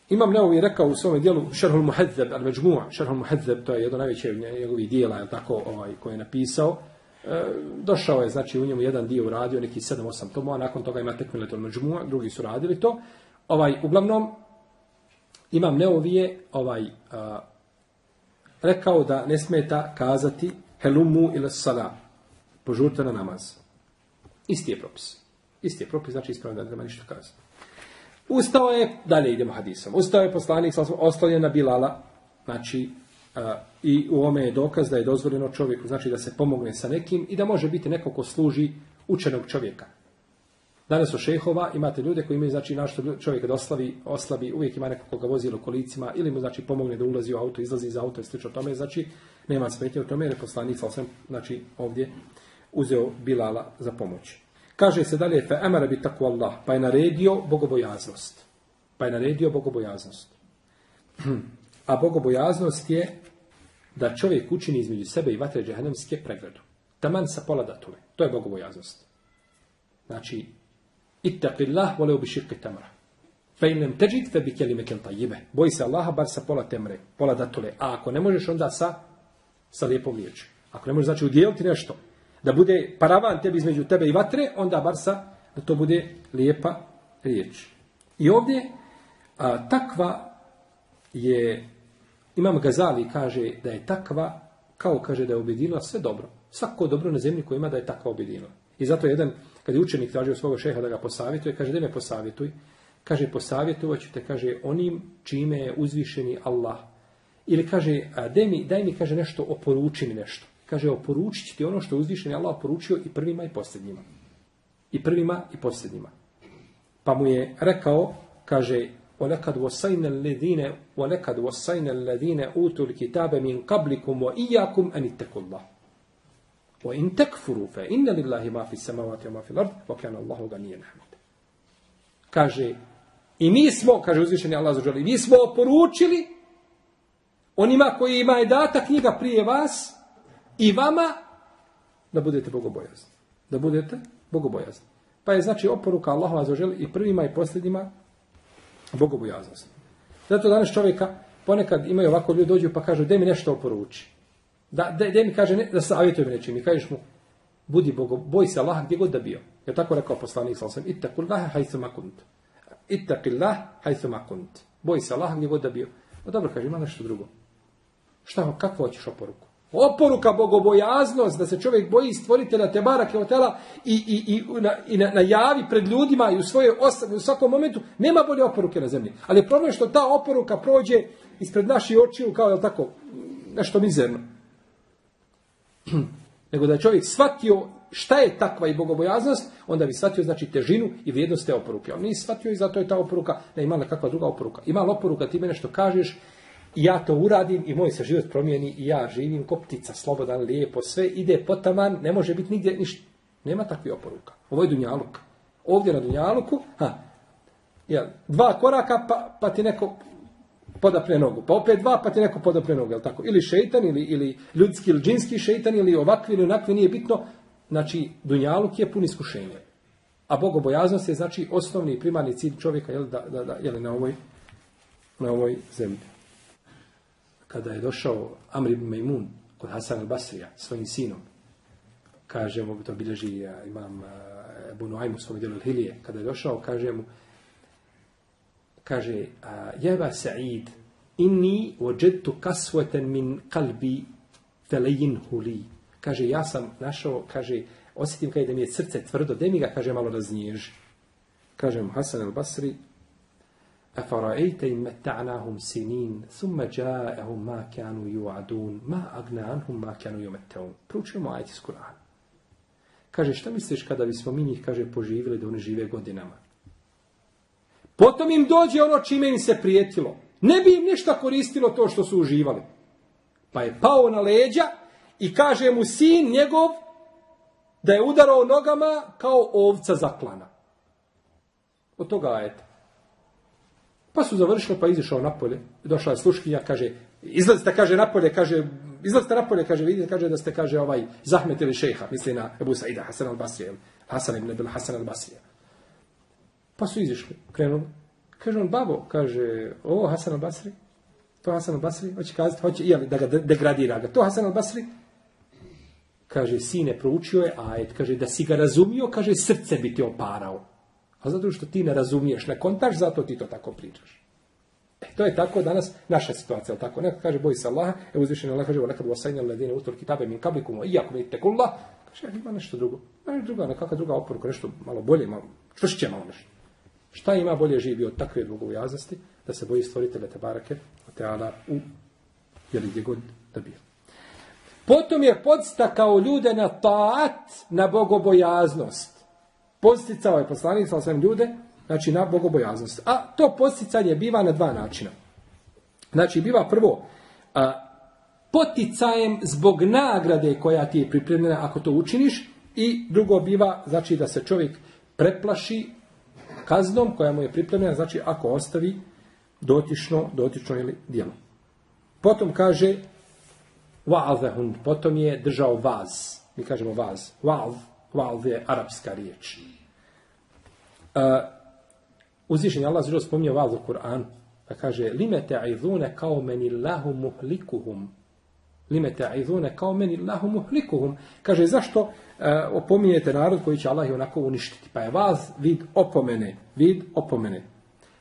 Imam Neovi rekao u svom dijelu Šerhul Muhedzeb, al Međmu'a, Šerhul Muhedzeb, to je jedno najveće njegovih dijela, je tako, ovaj, koje je napisao. E, došao je, znači, u njemu jedan dio uradio, neki 7-8 tomova, nakon toga ima Tekmiletul Međmu'a, drugi su radili to. Ovaj, uglavnom, Imam Neovije ovaj, a, rekao da ne smeta kazati helumu ili sada, požurte na namaz. Isti je propis. Isti je propis, znači ispravno da ne treba ništa kazati. Ustao je, dalje idemo hadisom, ustao je poslanik, ostavljen na Bilala, znači, a, i u ome je dokaz da je dozvoljeno čovjeku, znači da se pomogne sa nekim i da može biti neko ko služi učenog čovjeka. Danas u šehova imate ljude koji imaju, znači, našto čovjek da oslavi, oslabi, uvijek ima neko koga vozi kolicima, ili mu, znači, pomogne da ulazi u auto, izlazi iz auta i slično tome, znači, nema smetnje u tome, jer je poslanik, znači, ovdje uzeo Bilala za pomoć. Kaže se dalje, fe emara bi tako Allah, pa je naredio bogobojaznost. Pa je naredio bogobojaznost. A bogobojaznost je da čovjek učini između sebe i vatre džehennemske pregradu. Taman sa pola datule. To je bogobojaznost. Znači, ittaqillah voleo bi širke tamra. Fe in lem teđit fe bi kelimekel tajibe. Boji se Allaha bar sa pola temre, pola datule. A ako ne možeš onda sa, sa lijepom riječi. Ako ne možeš znači udjeliti nešto, da bude paravan tebi između tebe i vatre, onda bar sa, da to bude lijepa riječ. I ovdje a, takva je, Imam Gazali kaže da je takva, kao kaže da je objedinila sve dobro. Svako dobro na zemlji koje ima da je takva objedinila. I zato jedan, kad je učenik tražio svog šeha da ga posavjetuje, kaže da me posavjetuj. Kaže posavjetovat ću te, kaže onim čime je uzvišeni Allah. Ili kaže daj mi, daj mi kaže nešto, oporuči mi nešto. Kaže oporučit ću ti ono što je uzvišeni Allah poručio i prvima i posljednjima. I prvima i posljednjima. Pa mu je rekao, kaže وَلَكَدْ وَسَيْنَ الَّذِينَ وَلَكَدْ وَسَيْنَ الَّذِينَ أُوتُوا الْكِتَابَ مِنْ قَبْلِكُمْ وَإِيَّاكُمْ أَنِ اتَّقُوا اللَّهِ وَإِنْ تَكْفُرُوا فَإِنَّ لِلَّهِ مَا فِي السَّمَوَاتِ وَمَا فِي الْأَرْضِ وَكَانَ اللَّهُ غَنِيًّا حَمِيدًا Kaže, i mi smo, kaže uzvišeni Allah za mi smo oporučili onima koji ima je data knjiga prije vas i vama da budete bogobojazni. Da budete bogobojazni. Pa je znači oporuka Allahova za i prvima i posljednjima bogobojaznost. Zato danas čovjeka ponekad imaju ovako ljudi dođu pa kažu, daj mi nešto oporuči. Da, da, da mi kaže, ne, da savjetuje mi nečim. I kažeš mu, budi bogo, boj se Allaha gdje god da bio. Je tako rekao poslanik sa osam, ittakullaha hajthu makunt. Ittakillah hajthu makunt. Boj se Allaha gdje god da bio. No dobro, kaže, ima nešto drugo. Šta, kako hoćeš oporuku? Oporuka bogobojaznost, da se čovjek boji stvoritelja Tebara Keotela i, i, i, na, i na, najavi pred ljudima i u svojoj osabi, u svakom momentu, nema bolje oporuke na zemlji. Ali je problem što ta oporuka prođe ispred naših očiju kao, je tako, nešto mizerno. Nego da je čovjek shvatio šta je takva i bogobojaznost, onda bi shvatio znači težinu i vrijednost te oporuke. On nije shvatio i zato je ta oporuka, ne ima kakva druga oporuka. Ima oporuka ti mene što kažeš, i ja to uradim i moj se život promijeni i ja živim koptica, slobodan, lijepo, sve ide potaman, ne može biti nigdje ništa. Nema takvih oporuka. Ovo je Dunjaluk. Ovdje na Dunjaluku, ha, ja, dva koraka pa, pa ti neko podapne nogu. Pa opet dva, pa ti neko podapne nogu, jel tako? Ili šeitan, ili, ili ljudski, ili džinski šeitan, ili ovakvi, ili onakvi, nije bitno. Znači, dunjaluk je pun iskušenja. A bogobojaznost je, znači, osnovni primarni cilj čovjeka, jel, da, da, da, jel, na ovoj, na ovoj zemlji. Kada je došao Amr ibn Mejmun kod Hasan al-Basrija svojim sinom kaže mu, to bilježi a, imam a, Ebu Nuajmu u svom dijelu Hilije, kada je došao, kaže mu, kaže, Sa'id, inni ođedtu kasveten min kalbi felejin huli. Kaže, ja sam našao, kaže, osjetim kada da mi je srce tvrdo, da mi ga, kaže, malo raznježi. Kaže mu Hasan al-Basri, أفرأيت إن متعناهم سنين ثم جاءهم ما كانوا يوعدون ما أغنى عنهم ما كانوا يمتعون Proučujemo ajet iz Kur'ana. Kaže, šta misliš kada bismo mi njih, kaže, poživjeli da oni žive godinama? Potom im dođe ono čime im se prijetilo. Ne bi im ništa koristilo to što su uživali. Pa je pao na leđa i kaže mu sin njegov da je udarao nogama kao ovca zaklana. Od toga ajeta. Pa su završili, pa izišao napolje. Došla je sluškinja, kaže, izlazite, kaže, napolje, kaže, izlazite napolje, kaže, vidite, kaže, da ste, kaže, ovaj, zahmetili šeha, misli na Ebu Saida, Hasan al-Basrija, Hasan ibn Ebil Hasan al-Basrija. Pa su izišli, krenuli. Kaže on, babo, kaže, ovo Hasan al-Basri, to Hasan al-Basri, hoće kazati, hoće, jeli, da ga degradira ga. To Hasan al-Basri, kaže, sine, proučio je ajet, kaže, da si ga razumio, kaže, srce bi ti oparao. A zato što ti ne razumiješ, ne kontaš, zato ti to tako pričaš. E, to je tako danas naša situacija, ali tako? Neko kaže, boji se Allaha, evo uzvišenje Allah kaže, nekad vasajnja ledine utor kitabe min kablikum, i ako mi tekulla, kaže, ima nešto drugo. Nešto drugo, nekakva druga oporuka, nešto malo bolje, malo, čvršće malo nešto. Šta ima bolje živi od takve bogobojaznosti, da se boji stvoritelja te barake, teala u, jeli gdje god da. Potom je podstakao ljude na taat, na bogobojaznost. Posticao je poslanik sa svem ljude, znači na bogobojaznost. A to posticanje biva na dva načina. Znači, biva prvo a, poticajem zbog nagrade koja ti je pripremljena ako to učiniš i drugo biva, znači da se čovjek preplaši kaznom koja mu je pripremljena, znači ako ostavi dotično, dotično ili dijelo. Potom kaže wa'azahun, potom je držao vaz. Mi kažemo vaz. Wa'az, wa'az je arapska riječ. Uh, uzvišen je Allah zašto spominje vaz u Kur'anu. Pa kaže, lime ta'idhune kao meni lahu muhlikuhum. Lime ta'idhune kao meni lahu muhlikuhum. Kaže, zašto uh, opominjete narod koji će Allah i onako uništiti? Pa je vaz vid opomene. Vid opomene.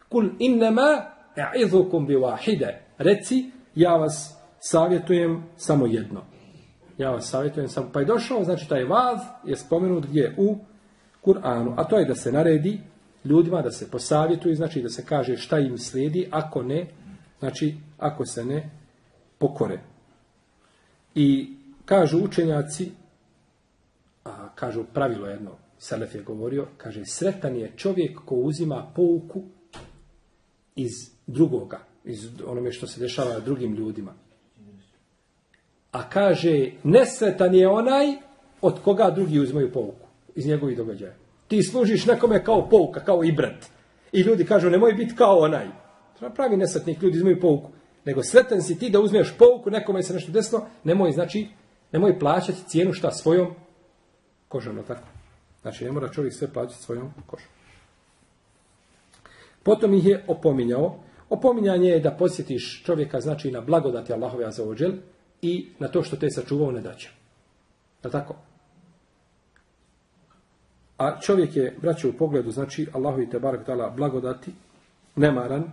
Kul innama e'idhukum bi wahide. Reci, ja vas savjetujem samo jedno. Ja vas savjetujem samo. Pa je došao, znači taj vaz je spomenut gdje u Kur'anu. A to je da se naredi ljudima da se posavjetuju, znači da se kaže šta im slijedi, ako ne, znači ako se ne pokore. I kažu učenjaci, a kažu pravilo jedno, Selef je govorio, kaže sretan je čovjek ko uzima pouku iz drugoga, iz onome što se dešava drugim ljudima. A kaže, nesretan je onaj od koga drugi uzmaju pouku iz njegovih događaja. Ti služiš nekome kao pouka, kao i brat. I ljudi kažu, nemoj biti kao onaj. Pravi nesretnik, ljudi uzmaju pouku. Nego sretan si ti da uzmeš pouku, nekome se nešto desno, nemoj, znači, nemoj plaćati cijenu šta svojom kožom, tako. Znači, ne mora čovjek sve plaćati svojom kožom. Potom ih je opominjao. Opominjanje je da posjetiš čovjeka, znači, na blagodati Allahove za ođel, i na to što te sačuvao ne daće. Je tako? A čovjek je, braće u pogledu, znači Allahu i te barak dala blagodati, nemaran,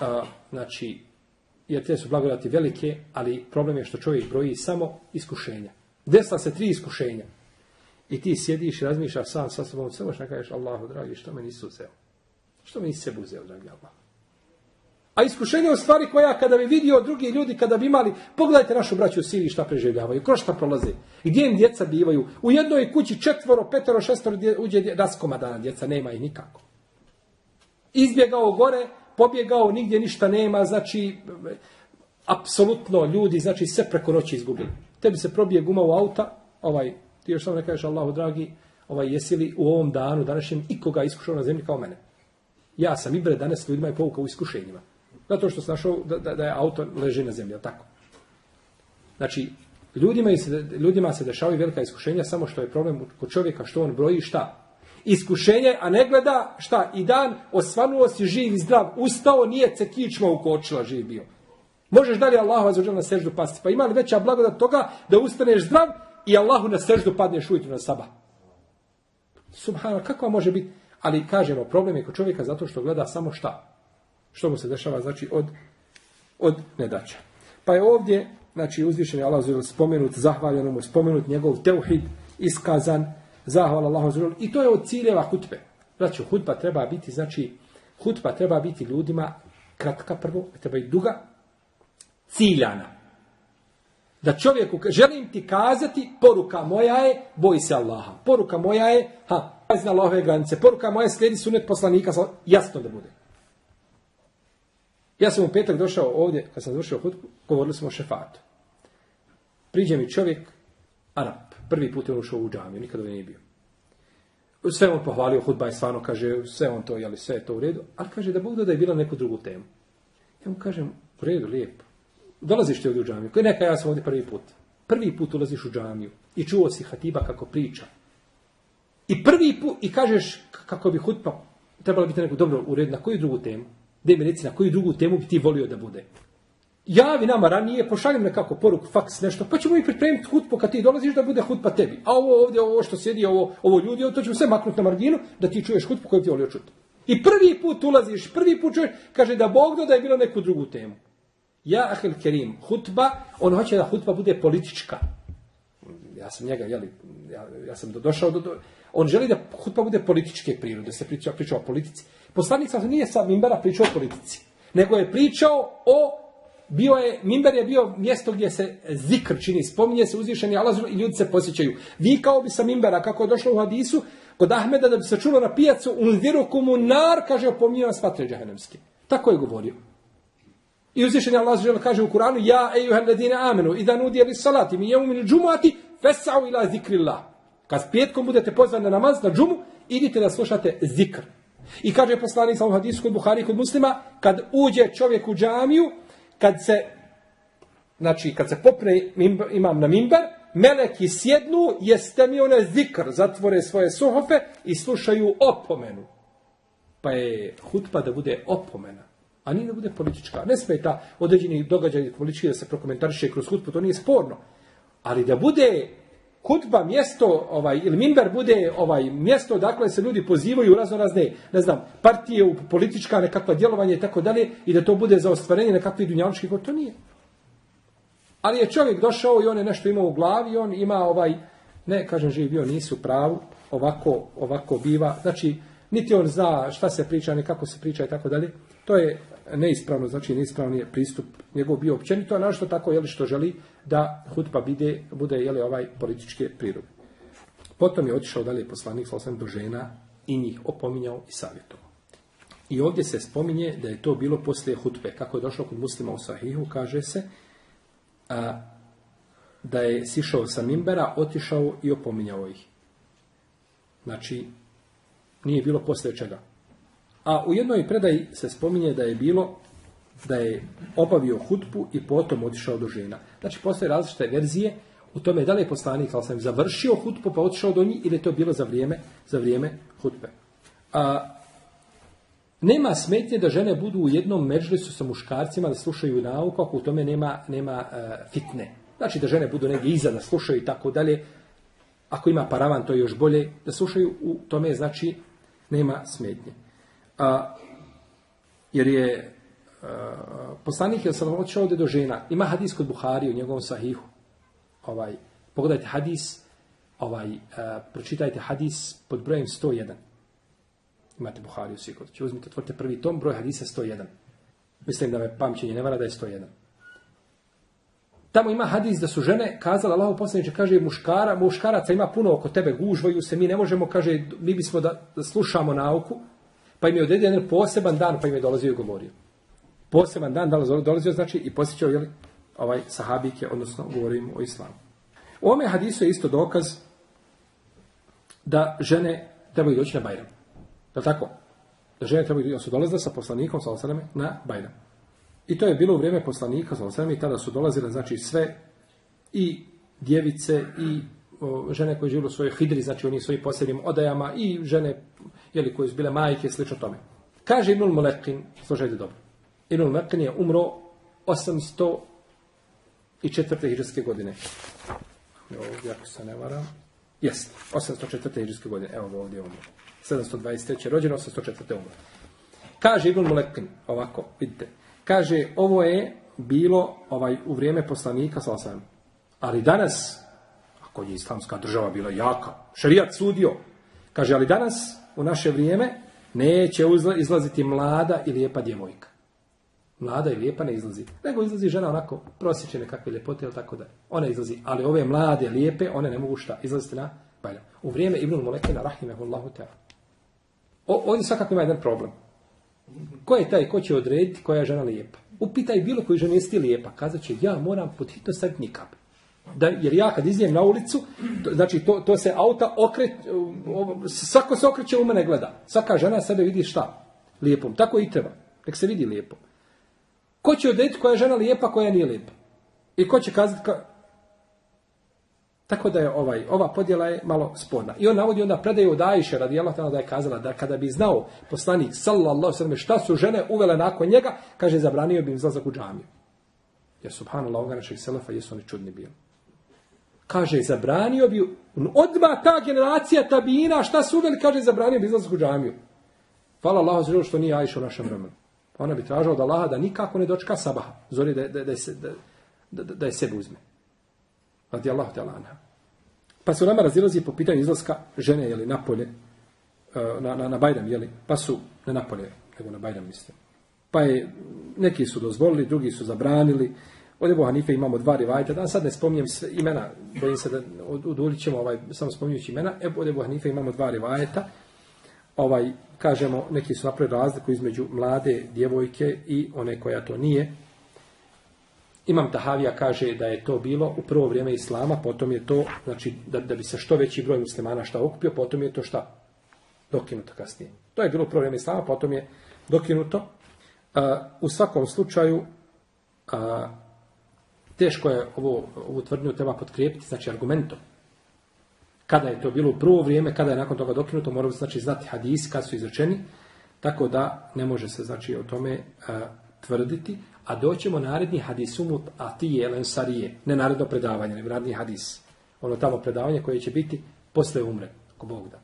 a, znači, jer te su blagodati velike, ali problem je što čovjek broji samo iskušenja. Desla se tri iskušenja. I ti sjediš i razmišljaš sam sa sobom, samo što kažeš Allahu, dragi, što me nisu uzeo? Što me nisi sebi uzeo, dragi Allah? A iskušenje u stvari koja kada bi vidio drugi ljudi, kada bi imali, pogledajte našu braću u Siriji šta preživljavaju, kroz šta prolaze, gdje im djeca bivaju, u jednoj kući četvoro, petero, šestoro uđe raskomadana djeca, nema ih nikako. Izbjegao gore, pobjegao, nigdje ništa nema, znači, apsolutno ljudi, znači, sve preko noći izgubili. Tebi se probije guma u auta, ovaj, ti još samo ne kažeš, Allahu dragi, ovaj, jesi li u ovom danu, današnjem, ikoga iskušao na zemlji kao mene? Ja sam ibre danas ljudima je povukao u iskušenjima. Zato što se našao da, da, da je auto leži na zemlji, tako. Znači, ljudima se, ljudima se dešavaju velika iskušenja, samo što je problem kod čovjeka, što on broji šta? Iskušenje, a ne gleda šta? I dan osvanuo si živ i zdrav, ustao, nije se kičma ukočila, živ bio. Možeš dalje Allahu azzawajal na seždu pasti. Pa ima li veća blagodat toga da ustaneš zdrav i Allahu na seždu padneš ujutro na sabah. Subhanallah, kako može biti? Ali kažemo, problem je kod čovjeka zato što gleda samo šta? Što mu se dešava, znači, od, od nedaća. Pa je ovdje, znači, uzvišen je Allah spomenut, zahvaljeno mu spomenut njegov teuhid, iskazan, zahvala Allahu i to je od ciljeva hutbe. Znači, hutba treba biti, znači, hutba treba biti ljudima kratka prvo, treba i duga, ciljana. Da čovjeku, želim ti kazati, poruka moja je, boj se Allaha. Poruka moja je, ha, zna Allahove granice. Poruka moja je, slijedi sunet poslanika, jasno da bude. Ja sam u petak došao ovdje, kad sam završio hutbu, govorili smo o šefatu. Priđe mi čovjek, Arab, prvi put je on ušao u džamiju, nikada nije bio. Sve on pohvalio, hudba je stvarno, kaže, sve on to, jeli, sve je to u redu, ali kaže da Bog da je bila neku drugu temu. Ja mu kažem, u redu, lijepo. Dolaziš ti ovdje u džamiju, koji neka ja sam ovdje prvi put. Prvi put ulaziš u džamiju i čuo si hatiba kako priča. I prvi put, i kažeš kako bi hutba trebala biti neko dobro u redu, na koju drugu temu? Da mi reci na koju drugu temu bi ti volio da bude. Javi nama ranije, pošaljem nekako poruku, faks, nešto, pa ćemo i pripremiti hutbu kad ti dolaziš da bude hutba tebi. A ovo ovdje, ovo što sjedi, ovo, ovo ljudi, to ćemo sve maknuti na marginu da ti čuješ hutbu koju ti volio čuti. I prvi put ulaziš, prvi put čuješ, kaže da Bog da je bilo neku drugu temu. Ja, Ahel Kerim, hutba, on hoće da hutba bude politička. Ja sam njega, jeli, ja, ja sam došao do, On želi da hutba bude političke prirode, se priča, priča o politici. Poslanik sam nije sa Mimbara pričao o politici, nego je pričao o bio je, Mimber je bio mjesto gdje se zikr čini, spominje se uzvišeni Allah i ljudi se posjećaju. Vi kao bi sa Mimbera, kako je došlo u hadisu, kod Ahmeda da bi se čulo na pijacu, unziru kumu nar, kaže, opominje vas vatre džahenemske. Tako je govorio. I uzvišeni Allah kaže u Kuranu, ja ejuhel ledine amenu, i da nudi li salati, mi jemu min džumati, fesau ila zikrillah. Kad petkom budete pozvani na namaz, na džumu, idite da slušate zikr. I kaže poslanik sa hadisu kod Buhari kod muslima, kad uđe čovjek u džamiju, kad se znači kad se popne imam na mimbar, meleki sjednu, jeste mi one zikr, zatvore svoje suhofe i slušaju opomenu. Pa je hutba da bude opomena, a nije da bude politička. Ne smeta određeni događaj politički da se prokomentariše kroz hutbu, to nije sporno. Ali da bude hutba mjesto, ovaj, ili minber bude ovaj mjesto dakle se ljudi pozivaju razno razne, ne znam, partije, u politička nekakva djelovanja i tako dalje i da to bude za ostvarenje nekakvih dunjaličkih, to nije. Ali je čovjek došao i on je nešto imao u glavi, on ima ovaj, ne, kažem, živi bio, nisu pravu, ovako, ovako biva, znači, niti on zna šta se priča, ni kako se priča i tako dalje. To je neispravno, znači neispravni je pristup njegov bio općenito, a našto tako je što želi da hutba bude, bude jeli, ovaj političke prirode. Potom je otišao dalje poslanik sam do žena i njih opominjao i savjetovao. I ovdje se spominje da je to bilo poslije hutbe. Kako je došlo kod muslima u Sahihu, kaže se a, da je sišao sa mimbera, otišao i opominjao ih. Znači, nije bilo poslije čega. A u jednoj predaji se spominje da je bilo da je obavio hutbu i potom otišao do žena. Znači, postoje različite verzije u tome da li je poslanik sam završio hutbu pa otišao do njih ili je to bilo za vrijeme, za vrijeme hutbe. A, nema smetnje da žene budu u jednom međlisu sa muškarcima da slušaju nauku ako u tome nema, nema e, fitne. Znači da žene budu negdje iza da slušaju i tako dalje. Ako ima paravan to je još bolje da slušaju u tome znači nema smetnje. A, jer je poslanik je sam otišao ovdje do žena. Ima hadis kod Buhari u njegovom sahihu. Ovaj, pogledajte hadis, ovaj, uh, pročitajte hadis pod brojem 101. Imate Buhari u. Če uzmite, otvorite prvi tom, broj hadisa 101. Mislim da me pamćenje ne vara da je 101. Tamo ima hadis da su žene kazale, Allah poslaniče kaže muškara, muškaraca ima puno oko tebe, gužvaju se, mi ne možemo, kaže, mi bismo da, da slušamo nauku, pa im je odredio jedan poseban dan, pa im je dolazio i govorio poseban dan dolazio, znači i posjećao je ovaj sahabike, odnosno govorimo o islamu. U ovome hadisu je isto dokaz da žene trebaju doći na Bajram. Da tako? Da žene trebaju su dolazile sa poslanikom sa na Bajram. I to je bilo u vrijeme poslanika sa i tada su dolazile znači sve i djevice i žene koje žive u svojoj hidri, znači u njih svojim posebnim odajama i žene jeli, koje su bile majke, slično tome. Kaže Ibnul Molekin, slušajte dobro, Ibn Mekin je umro 804. hiđarske godine. Ovdje, ako se ne varam. Jest, 804. hiđarske godine. Evo ga ovdje umro. 723. rođen, 804. umro. Kaže Ibn Mulekin, ovako, vidite. Kaže, ovo je bilo ovaj u vrijeme poslanika, sallallahu ali danas, ako je islamska država bila jaka, šarijat sudio, kaže, ali danas, u naše vrijeme, neće izlaziti mlada i lijepa djevojka. Mlada i lijepa ne izlazi. Nego izlazi žena onako prosjeće nekakve ljepote ili tako da. Ona izlazi. Ali ove mlade, lijepe, one ne mogu šta izlaziti na balja. U vrijeme Ibn Mulekina, rahimehullahu ta'ala. Ovdje svakako ima jedan problem. Ko je taj ko će odrediti koja je žena lijepa? Upitaj bilo koji žena jesi ti lijepa. Kazat će ja moram pod hitno staviti nikab. Da, jer ja kad izvijem na ulicu, to, znači to, to se auta okret, svako se okreće u mene gleda. Svaka žena sebe vidi šta? Lijepom. Tako i treba. Nek se vidi lijepo. Ko će odrediti koja je žena lijepa, koja nije lijepa? I ko će kazati ka... Tako da je ovaj, ova podjela je malo sporna. I on navodi onda predaju od Ajše radi da je kazala da kada bi znao poslanik sallallahu sallam šta su žene uvele nakon njega, kaže zabranio bi im izlazak u džamiju. Jer subhanallah ovoga naših selefa jesu oni čudni bili. Kaže, zabranio bi, odmah ta generacija tabina, šta su uveli, kaže, zabranio bi izlazak u džamiju. Hvala Allahu što nije Ajša u našem vremenu. Ona bi tražila od Allaha da nikako ne dočka sabaha, zori da, da, da, da, da je sebe uzme. Radi Allah te Pa su nama razilazi po pitanju izlaska žene jeli, napolje, e, na, na, na Bajram, jeli, pa su, ne napolje, nego na Bajram mislim. Pa je, neki su dozvolili, drugi su zabranili. Od Ebu Hanife imamo dva rivajta, da sad ne spominjem sve imena, bojim se da udulit ćemo ovaj, samo spominjući imena. Od Ebu Hanife imamo dva rivajta, ovaj, kažemo, neki su napravili razliku između mlade djevojke i one koja to nije. Imam Tahavija kaže da je to bilo u prvo vrijeme Islama, potom je to, znači da, da bi se što veći broj muslimana šta okupio, potom je to šta? Dokinuto kasnije. To je bilo u prvo vrijeme Islama, potom je dokinuto. u svakom slučaju, a, teško je ovo, ovu tvrdnju treba potkrijepiti, znači argumentom. Kada je to bilo u prvo vrijeme, kada je nakon toga dokinuto, moramo znači znati hadisi kad su izrečeni, tako da ne može se znači o tome tvrditi, a doćemo naredni hadis umut atije lensarije, ne naredno predavanje, nego naredni hadis. Ono tamo predavanje koje će biti posle umre, ako Bog da.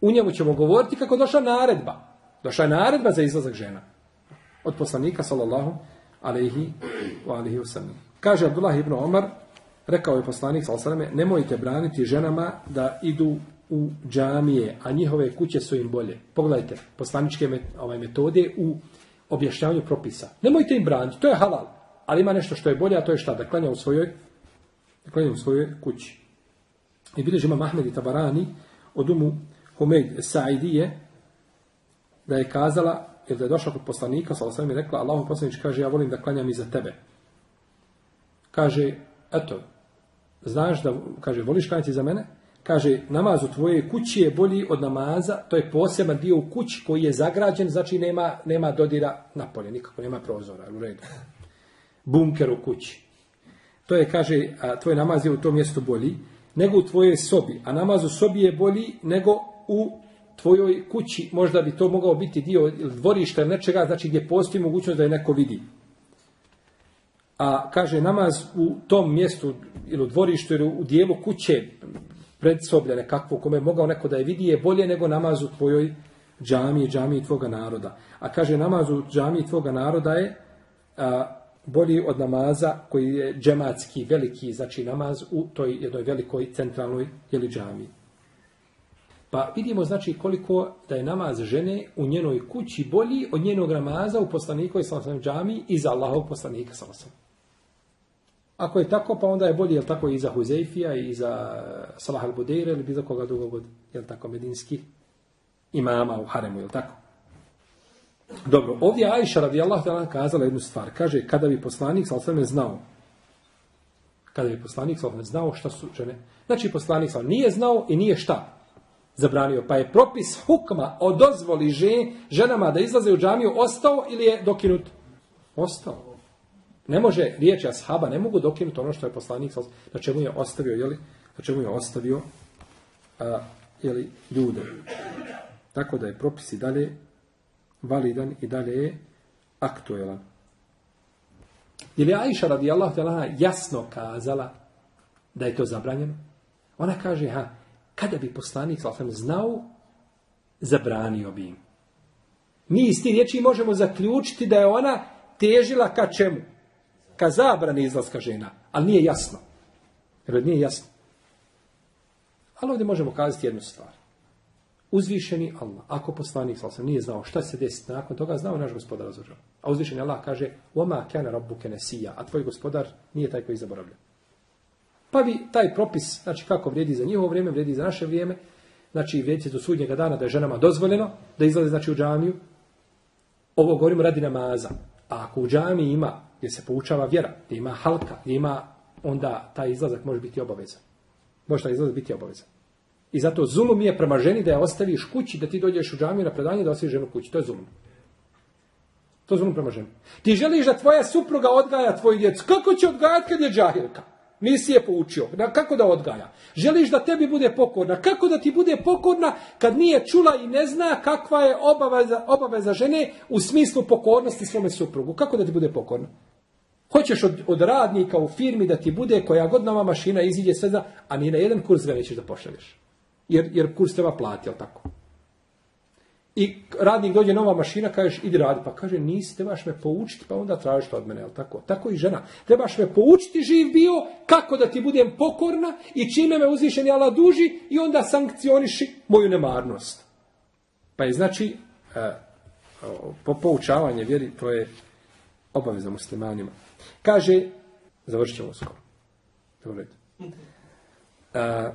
U njemu ćemo govoriti kako došla naredba. Došla je naredba za izlazak žena. Od poslanika, sallallahu alaihi wa alaihi Kaže Abdullah ibn Omar, Rekao je poslanik sallallahu nemojte braniti ženama da idu u džamije, a njihove kuće su im bolje. Pogledajte, poslaničke ovaj, metode u objašnjavanju propisa. Nemojte im braniti, to je halal. Ali ima nešto što je bolje, a to je šta? Da klanja u svojoj, da klanja u svojoj kući. I bilježi ima Mahmed i Tabarani od umu Humeid Sa'idije da je kazala, jer da je došla kod poslanika, sallallahu i rekla, Allahu poslanič kaže, ja volim da klanjam i za tebe. Kaže, eto, Znaš da, kaže, voliš klanjati za mene? Kaže, namaz u tvojoj kući je bolji od namaza, to je poseban dio u kući koji je zagrađen, znači nema, nema dodira napolje, nikako nema prozora, u redu. Bunker u kući. To je, kaže, a, tvoj namaz je u tom mjestu bolji nego u tvojoj sobi, a namaz u sobi je bolji nego u tvojoj kući, možda bi to mogao biti dio dvorišta ili nečega, znači gdje postoji mogućnost da je neko vidi. A kaže namaz u tom mjestu ili u dvorištu ili u dijelu kuće predsoblja nekakvo kome je mogao neko da je vidi je bolje nego namaz u tvojoj džamiji, džamiji tvoga naroda. A kaže namaz u džamiji tvoga naroda je a, bolji od namaza koji je džematski, veliki, znači namaz u toj jednoj velikoj centralnoj jeli džamiji. Pa vidimo znači koliko da je namaz žene u njenoj kući bolji od njenog namaza u poslanikoj sallallahu džamiji i za Allahov poslanika sallallahu ako je tako, pa onda je bolje, jel tako, i za Huzeyfija, i za Salah al-Budeira, ili bilo koga drugog od, jel tako, medinskih imama u Haremu, jel tako? Dobro, ovdje Ajša radijallahu ta'ala kazala jednu stvar. Kaže, kada bi poslanik sa znao, kada bi poslanik sa znao šta su žene. Znači, poslanik sa nije znao i nije šta zabranio. Pa je propis hukma o dozvoli ženama da izlaze u džamiju ostao ili je dokinut? Ostao. Ne može riječi ashaba, ne mogu dokinuti ono što je poslanik na čemu je ostavio, jeli, na čemu je ostavio a, jeli, ljude. Tako da je propis i dalje validan i dalje je aktuelan. Je li Aisha radijallahu ta'ala jasno kazala da je to zabranjeno? Ona kaže, ha, kada bi poslanik sallam znao, zabranio bi im. Mi iz tih riječi možemo zaključiti da je ona težila ka čemu? Ka zabrani izlaska žena. Ali nije jasno. Jer nije jasno. Ali ovdje možemo kazati jednu stvar. Uzvišeni Allah, ako poslanik sam nije znao šta se desiti nakon toga, znao naš gospodar razložao. A uzvišeni Allah kaže, oma kana rabbuke nesija, a tvoj gospodar nije taj koji zaboravlja. Pa bi taj propis, znači kako vrijedi za njihovo vrijeme, vrijedi za naše vrijeme, znači vrijedi do sudnjega dana da je ženama dozvoljeno da izlaze znači u džamiju. Ovo govorimo radi namaza. A ako u džamiji ima, gdje se poučava vjera, gdje ima halka, gdje ima, onda taj izlazak može biti obavezan. Može taj izlazak biti obavezan. I zato zulum je prema ženi da je ostaviš kući, da ti dođeš u džamiju na predanje da ostaviš ženu kući. To je zulum. To je zulum prema ženi. Ti želiš da tvoja supruga odgaja tvoju djecu. Kako će odgajati kad je džahilka? Nisi je poučio. Kako da odgaja? Želiš da tebi bude pokorna. Kako da ti bude pokorna kad nije čula i ne zna kakva je obaveza, obaveza žene u smislu pokornosti svome suprugu? Kako da ti bude pokorna? Hoćeš od, od radnika u firmi da ti bude koja god nova mašina iziđe sve zna, a ni na jedan kurs ga nećeš da pošalješ. Jer, jer kurs treba plati, jel tako? I radnik dođe nova mašina, kažeš, idi radi. Pa kaže, nisi, trebaš me poučiti, pa onda tražiš od mene, jel tako? Tako i žena. Trebaš me poučiti, živ bio, kako da ti budem pokorna i čime me uzvišen Allah duži i onda sankcioniši moju nemarnost. Pa je znači, e, po poučavanje vjeri, to je obaveza muslimanima. Kaže, završit ćemo skoro. Dobro. E,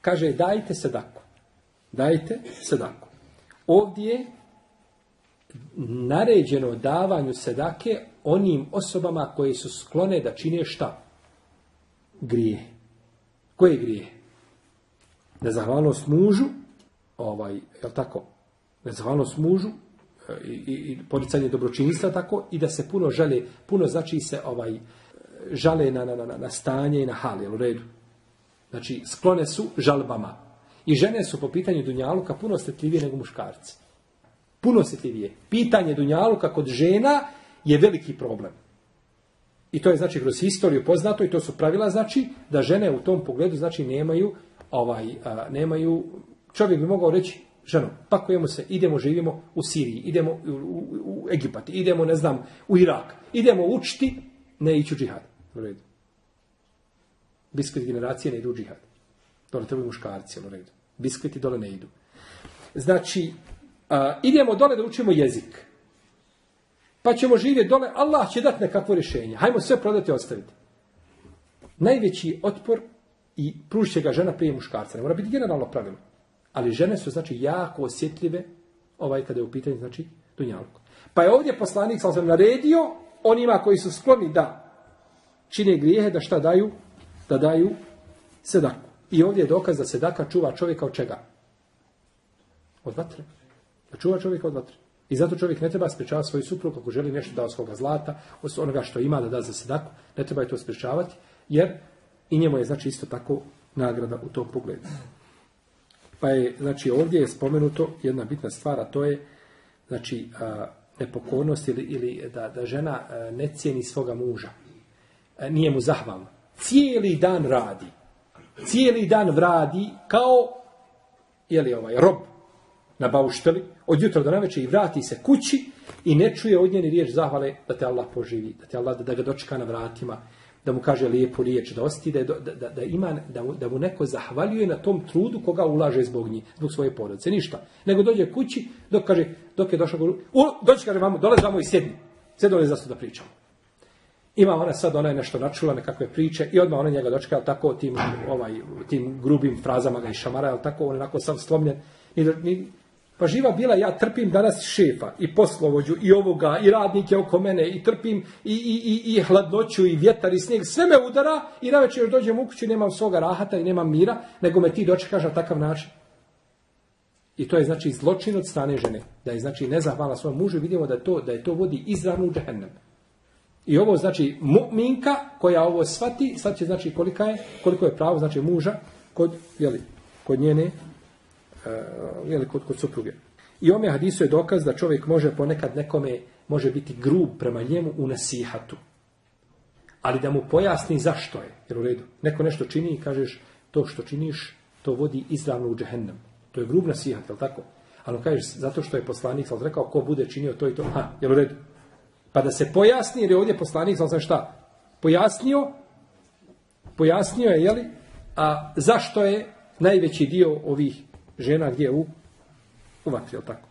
kaže, dajte sedaku. Dajte sedaku. Ovdje je naređeno davanju sedake onim osobama koje su sklone da čine šta? Grije. Koje grije? Nezahvalnost mužu, ovaj, je tako? Nezahvalnost mužu e, i, i, i poricanje dobročinstva tako i da se puno žale, puno znači se ovaj žale na, na, na, na stanje i na hal, u redu? Znači, sklone su žalbama. I žene su po pitanju Dunjaluka puno osjetljivije nego muškarci. Puno osjetljivije. Pitanje Dunjaluka kod žena je veliki problem. I to je znači kroz historiju poznato i to su pravila znači da žene u tom pogledu znači nemaju ovaj a, nemaju čovjek bi mogao reći ženo, pakujemo se, idemo, živimo u Siriji, idemo u, u, u Egipat, idemo, ne znam, u Irak, idemo učiti, ne ići u džihad. U redu. Generacije ne idu u džihad. Dole trebaju muškarci, u redu. Biskviti dole ne idu. Znači, a, idemo dole da učimo jezik. Pa ćemo živjeti dole, Allah će dati nekakvo rješenje. Hajmo sve prodati i ostaviti. Najveći otpor i pružit će ga žena prije muškarca. Ne mora biti generalno pravilo. Ali žene su, znači, jako osjetljive ovaj kada je u pitanju, znači, dunjalko. Pa je ovdje poslanik, sam sam naredio, onima koji su skloni da čine grijehe, da šta daju? Da daju sedaku. I ovdje je dokaz da sedaka čuva čovjeka od čega? Od vatre. Da čuva čovjeka od vatre. I zato čovjek ne treba sprečavati svoju suprugu ako želi nešto da od svoga zlata, od onoga što ima da da za sedaku, ne treba je to sprečavati, jer i njemu je znači isto tako nagrada u tom pogledu. Pa je, znači ovdje je spomenuto jedna bitna stvar, a to je znači nepokornost ili, ili da, da žena ne cijeni svoga muža. Nije mu zahvalna. Cijeli dan radi. Cijeli dan radi kao je li ovaj rob na baušteli, od jutra do naveče i vrati se kući i ne čuje od njeni riječ zahvale da te Allah poživi, da te Allah da, ga dočeka na vratima, da mu kaže lijepu riječ, da da, da, da, ima, da, mu, da mu neko zahvaljuje na tom trudu koga ulaže zbog njih, zbog svoje porodice, ništa. Nego dođe kući, dok kaže, dok je došao, u, dođe, kaže, vamo, dolazi vamo i sjedni. Sve dole zasto da pričamo. Ima ona sad, ona je nešto načula, nekakve priče i odmah ona njega dočeka, tako tim, ovaj, tim grubim frazama ga i šamara, ali tako, on je onako sam slomljen. Ni, ni, Pa živa bila, ja trpim danas šefa i poslovođu i ovoga i radnike oko mene i trpim i, i, i, i hladnoću i vjetar i snijeg. Sve me udara i na večer još dođem u kuću i nemam svoga rahata i nemam mira, nego me ti dočekaš na takav način. I to je znači zločin od strane žene. Da je znači nezahvalna svom mužu vidimo da to, da je to vodi izravno u džehennem. I ovo znači mu'minka koja ovo svati, sad će znači kolika je, koliko je pravo znači muža kod, jeli, kod njene uh, jeli, kod, kod supruge. I ome hadisu je dokaz da čovjek može ponekad nekome, može biti grub prema njemu u nasihatu. Ali da mu pojasni zašto je. Jer u redu, neko nešto čini i kažeš to što činiš, to vodi izravno u džehennem. To je grub nasihat, jel tako? Ali kažeš, zato što je poslanik sam rekao, ko bude činio to i to, ha, jel u redu? Pa da se pojasni, jer je ovdje poslanik sam šta? Pojasnio, pojasnio je, jeli, a zašto je najveći dio ovih žena gdje u, u vatri, tako?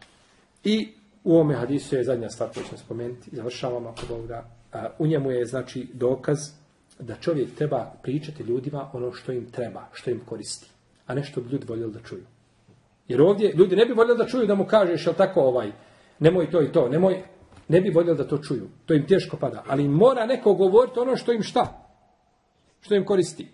I u ovome hadisu je zadnja stvar koju ćemo spomenuti, završavamo ako Bog da. A, u njemu je znači dokaz da čovjek treba pričati ljudima ono što im treba, što im koristi, a ne što bi ljudi voljeli da čuju. Jer ovdje ljudi ne bi voljeli da čuju da mu kažeš, jel tako ovaj, nemoj to i to, nemoj, ne bi voljeli da to čuju. To im teško pada. Ali mora neko govoriti ono što im šta? Što im koristi.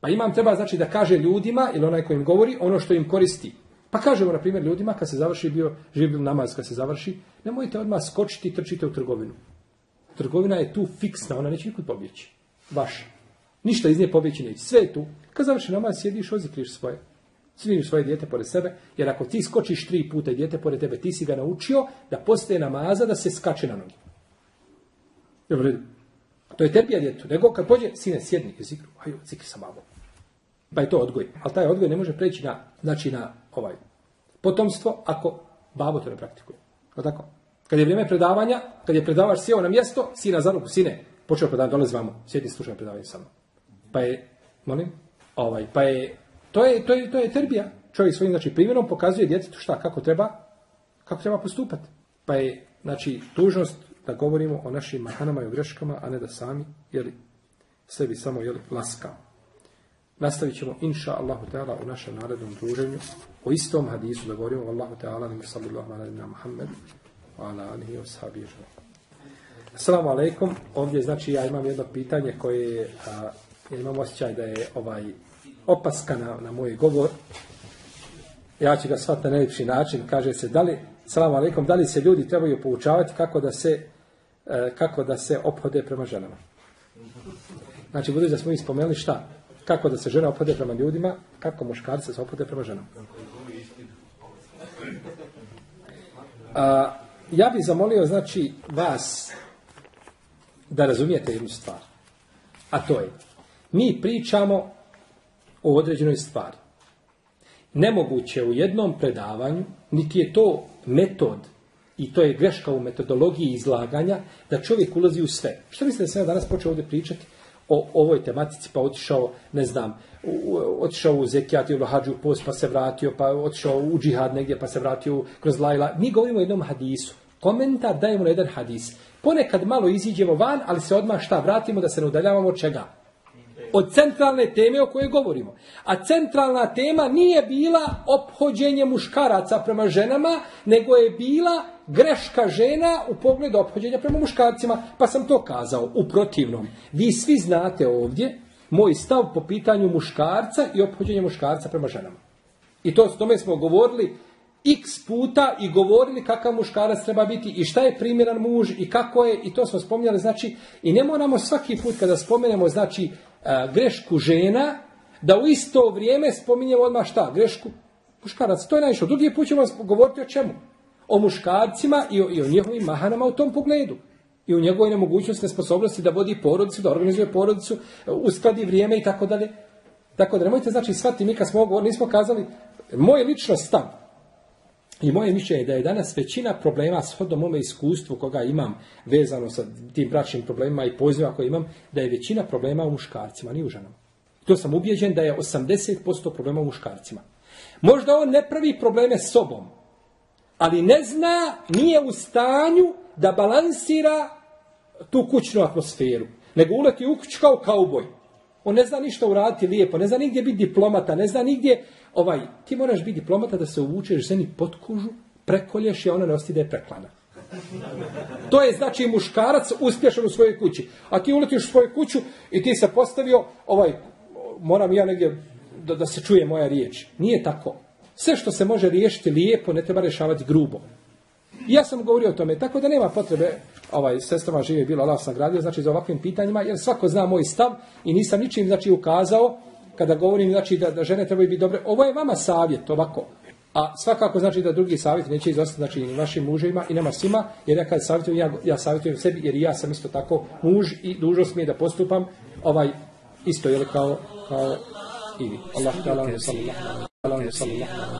Pa imam treba znači da kaže ljudima, ili onaj koji im govori, ono što im koristi. Pa kažemo, na primjer, ljudima, kad se završi bio živ namaz, kad se završi, nemojte odmah skočiti i trčite u trgovinu. Trgovina je tu fiksna, ona neće nikud pobjeći. Vaša. Ništa iz nje pobjeći neće. Sve je tu. Kad završi namaz, sjediš, ozikriš svoje. Svim svoje dijete pored sebe, jer ako ti skočiš tri puta dijete pored tebe, ti si ga naučio da postaje namaza da se skače na noge. To je terbija djetu. Nego kad pođe, sine, sjedni i zikru, hajde, zikri sa babom. Pa je to odgoj. Ali taj odgoj ne može preći na, znači na ovaj potomstvo ako babo to ne praktikuje. O tako? Kad je vrijeme predavanja, kad je predavač sjeo na mjesto, sina za ruku, sine, počeo predavanje, dolazi vamo, sjeti slušaj predavanje samo. Pa je, molim, ovaj, pa je, to je, to je, to je terbija. Čovjek svojim, znači, primjerom pokazuje djetetu šta, kako treba, kako treba postupati. Pa je, znači, tužnost da govorimo o našim mahanama i greškama, a ne da sami, jeli, sebi samo, jeli, laskamo. Nastavit ćemo, inša Allahu Teala, u našem narednom druženju o istom hadisu da govorimo Allahu Teala, nima sallallahu ala Muhammed, ala alihi wa sahabi Assalamu alaikum. Ovdje, znači, ja imam jedno pitanje koje, a, ja imam osjećaj da je ovaj opaska na, na moj govor. Ja ću ga shvatiti na najljepši način. Kaže se, da li, salamu alaikum, da li se ljudi trebaju poučavati kako da se, e, kako da se ophode prema ženama? Znači, budući da smo ih spomenuli šta? kako da se žena opode prema ljudima, kako muškarci se opode prema ženama. A, ja bih zamolio, znači, vas da razumijete jednu stvar. A to je, mi pričamo o određenoj stvari. Nemoguće u jednom predavanju, niti je to metod i to je greška u metodologiji izlaganja, da čovjek ulazi u sve. Što mislite da sam ja danas počeo ovdje pričati? o ovoj tematici, pa otišao, ne znam, otišao u Zekijat ili hađu post, pa se vratio, pa otišao u džihad negdje, pa se vratio kroz lajla. Mi govorimo o jednom hadisu. Komentar dajemo na jedan hadis. Ponekad malo iziđemo van, ali se odmah šta vratimo da se ne udaljavamo od čega? Od centralne teme o kojoj govorimo. A centralna tema nije bila ophođenje muškaraca prema ženama, nego je bila greška žena u pogledu ophođenja prema muškarcima, pa sam to kazao u protivnom. Vi svi znate ovdje moj stav po pitanju muškarca i ophođenja muškarca prema ženama. I to s tome smo govorili x puta i govorili kakav muškarac treba biti i šta je primjeran muž i kako je i to smo spominjali znači i ne moramo svaki put kada spomenemo znači grešku žena da u isto vrijeme spominjemo odmah šta grešku muškaraca to je najviše drugi put ćemo govoriti o čemu o muškarcima i o, i o njihovim mahanama u tom pogledu. I u njegovoj nemogućnosti, nesposobnosti da vodi porodicu, da organizuje porodicu, uskladi vrijeme i tako dalje. Tako da nemojte, znači, shvatiti, mi kad smo govorili, nismo kazali, moj lično stav i moje mišljenje da je danas većina problema s hodom mome iskustvu koga imam vezano sa tim bračnim problemima i pozivima koje imam, da je većina problema u muškarcima, ni u ženama. To sam ubijeđen da je 80% problema u muškarcima. Možda on ne pravi probleme s sobom, ali ne zna, nije u stanju da balansira tu kućnu atmosferu. Nego uleti u kuć kao kauboj. On ne zna ništa uraditi lijepo, ne zna nigdje biti diplomata, ne zna nigdje, ovaj, ti moraš biti diplomata da se uvučeš ženi pod kužu, prekolješ i ona ne osti da je preklana. To je znači muškarac uspješan u svojoj kući. A ti uletiš u svoju kuću i ti se postavio, ovaj, moram ja negdje da, da se čuje moja riječ. Nije tako. Sve što se može riješiti lijepo, ne treba rješavati grubo. ja sam govorio o tome, tako da nema potrebe, ovaj, sestrama žive bilo, Allah sam gradio, znači za ovakvim pitanjima, jer svako zna moj stav i nisam ničim, znači, ukazao, kada govorim, znači, da, da žene trebaju biti dobre. Ovo je vama savjet, ovako. A svakako znači da drugi savjet neće izostati znači i našim muževima i nama svima, jer ja kad savjetujem, ja, ja savjetujem sebi, jer ja sam isto tako muž i dužnost mi je da postupam ovaj isto je kao, kao i vi. Allah wa sallam.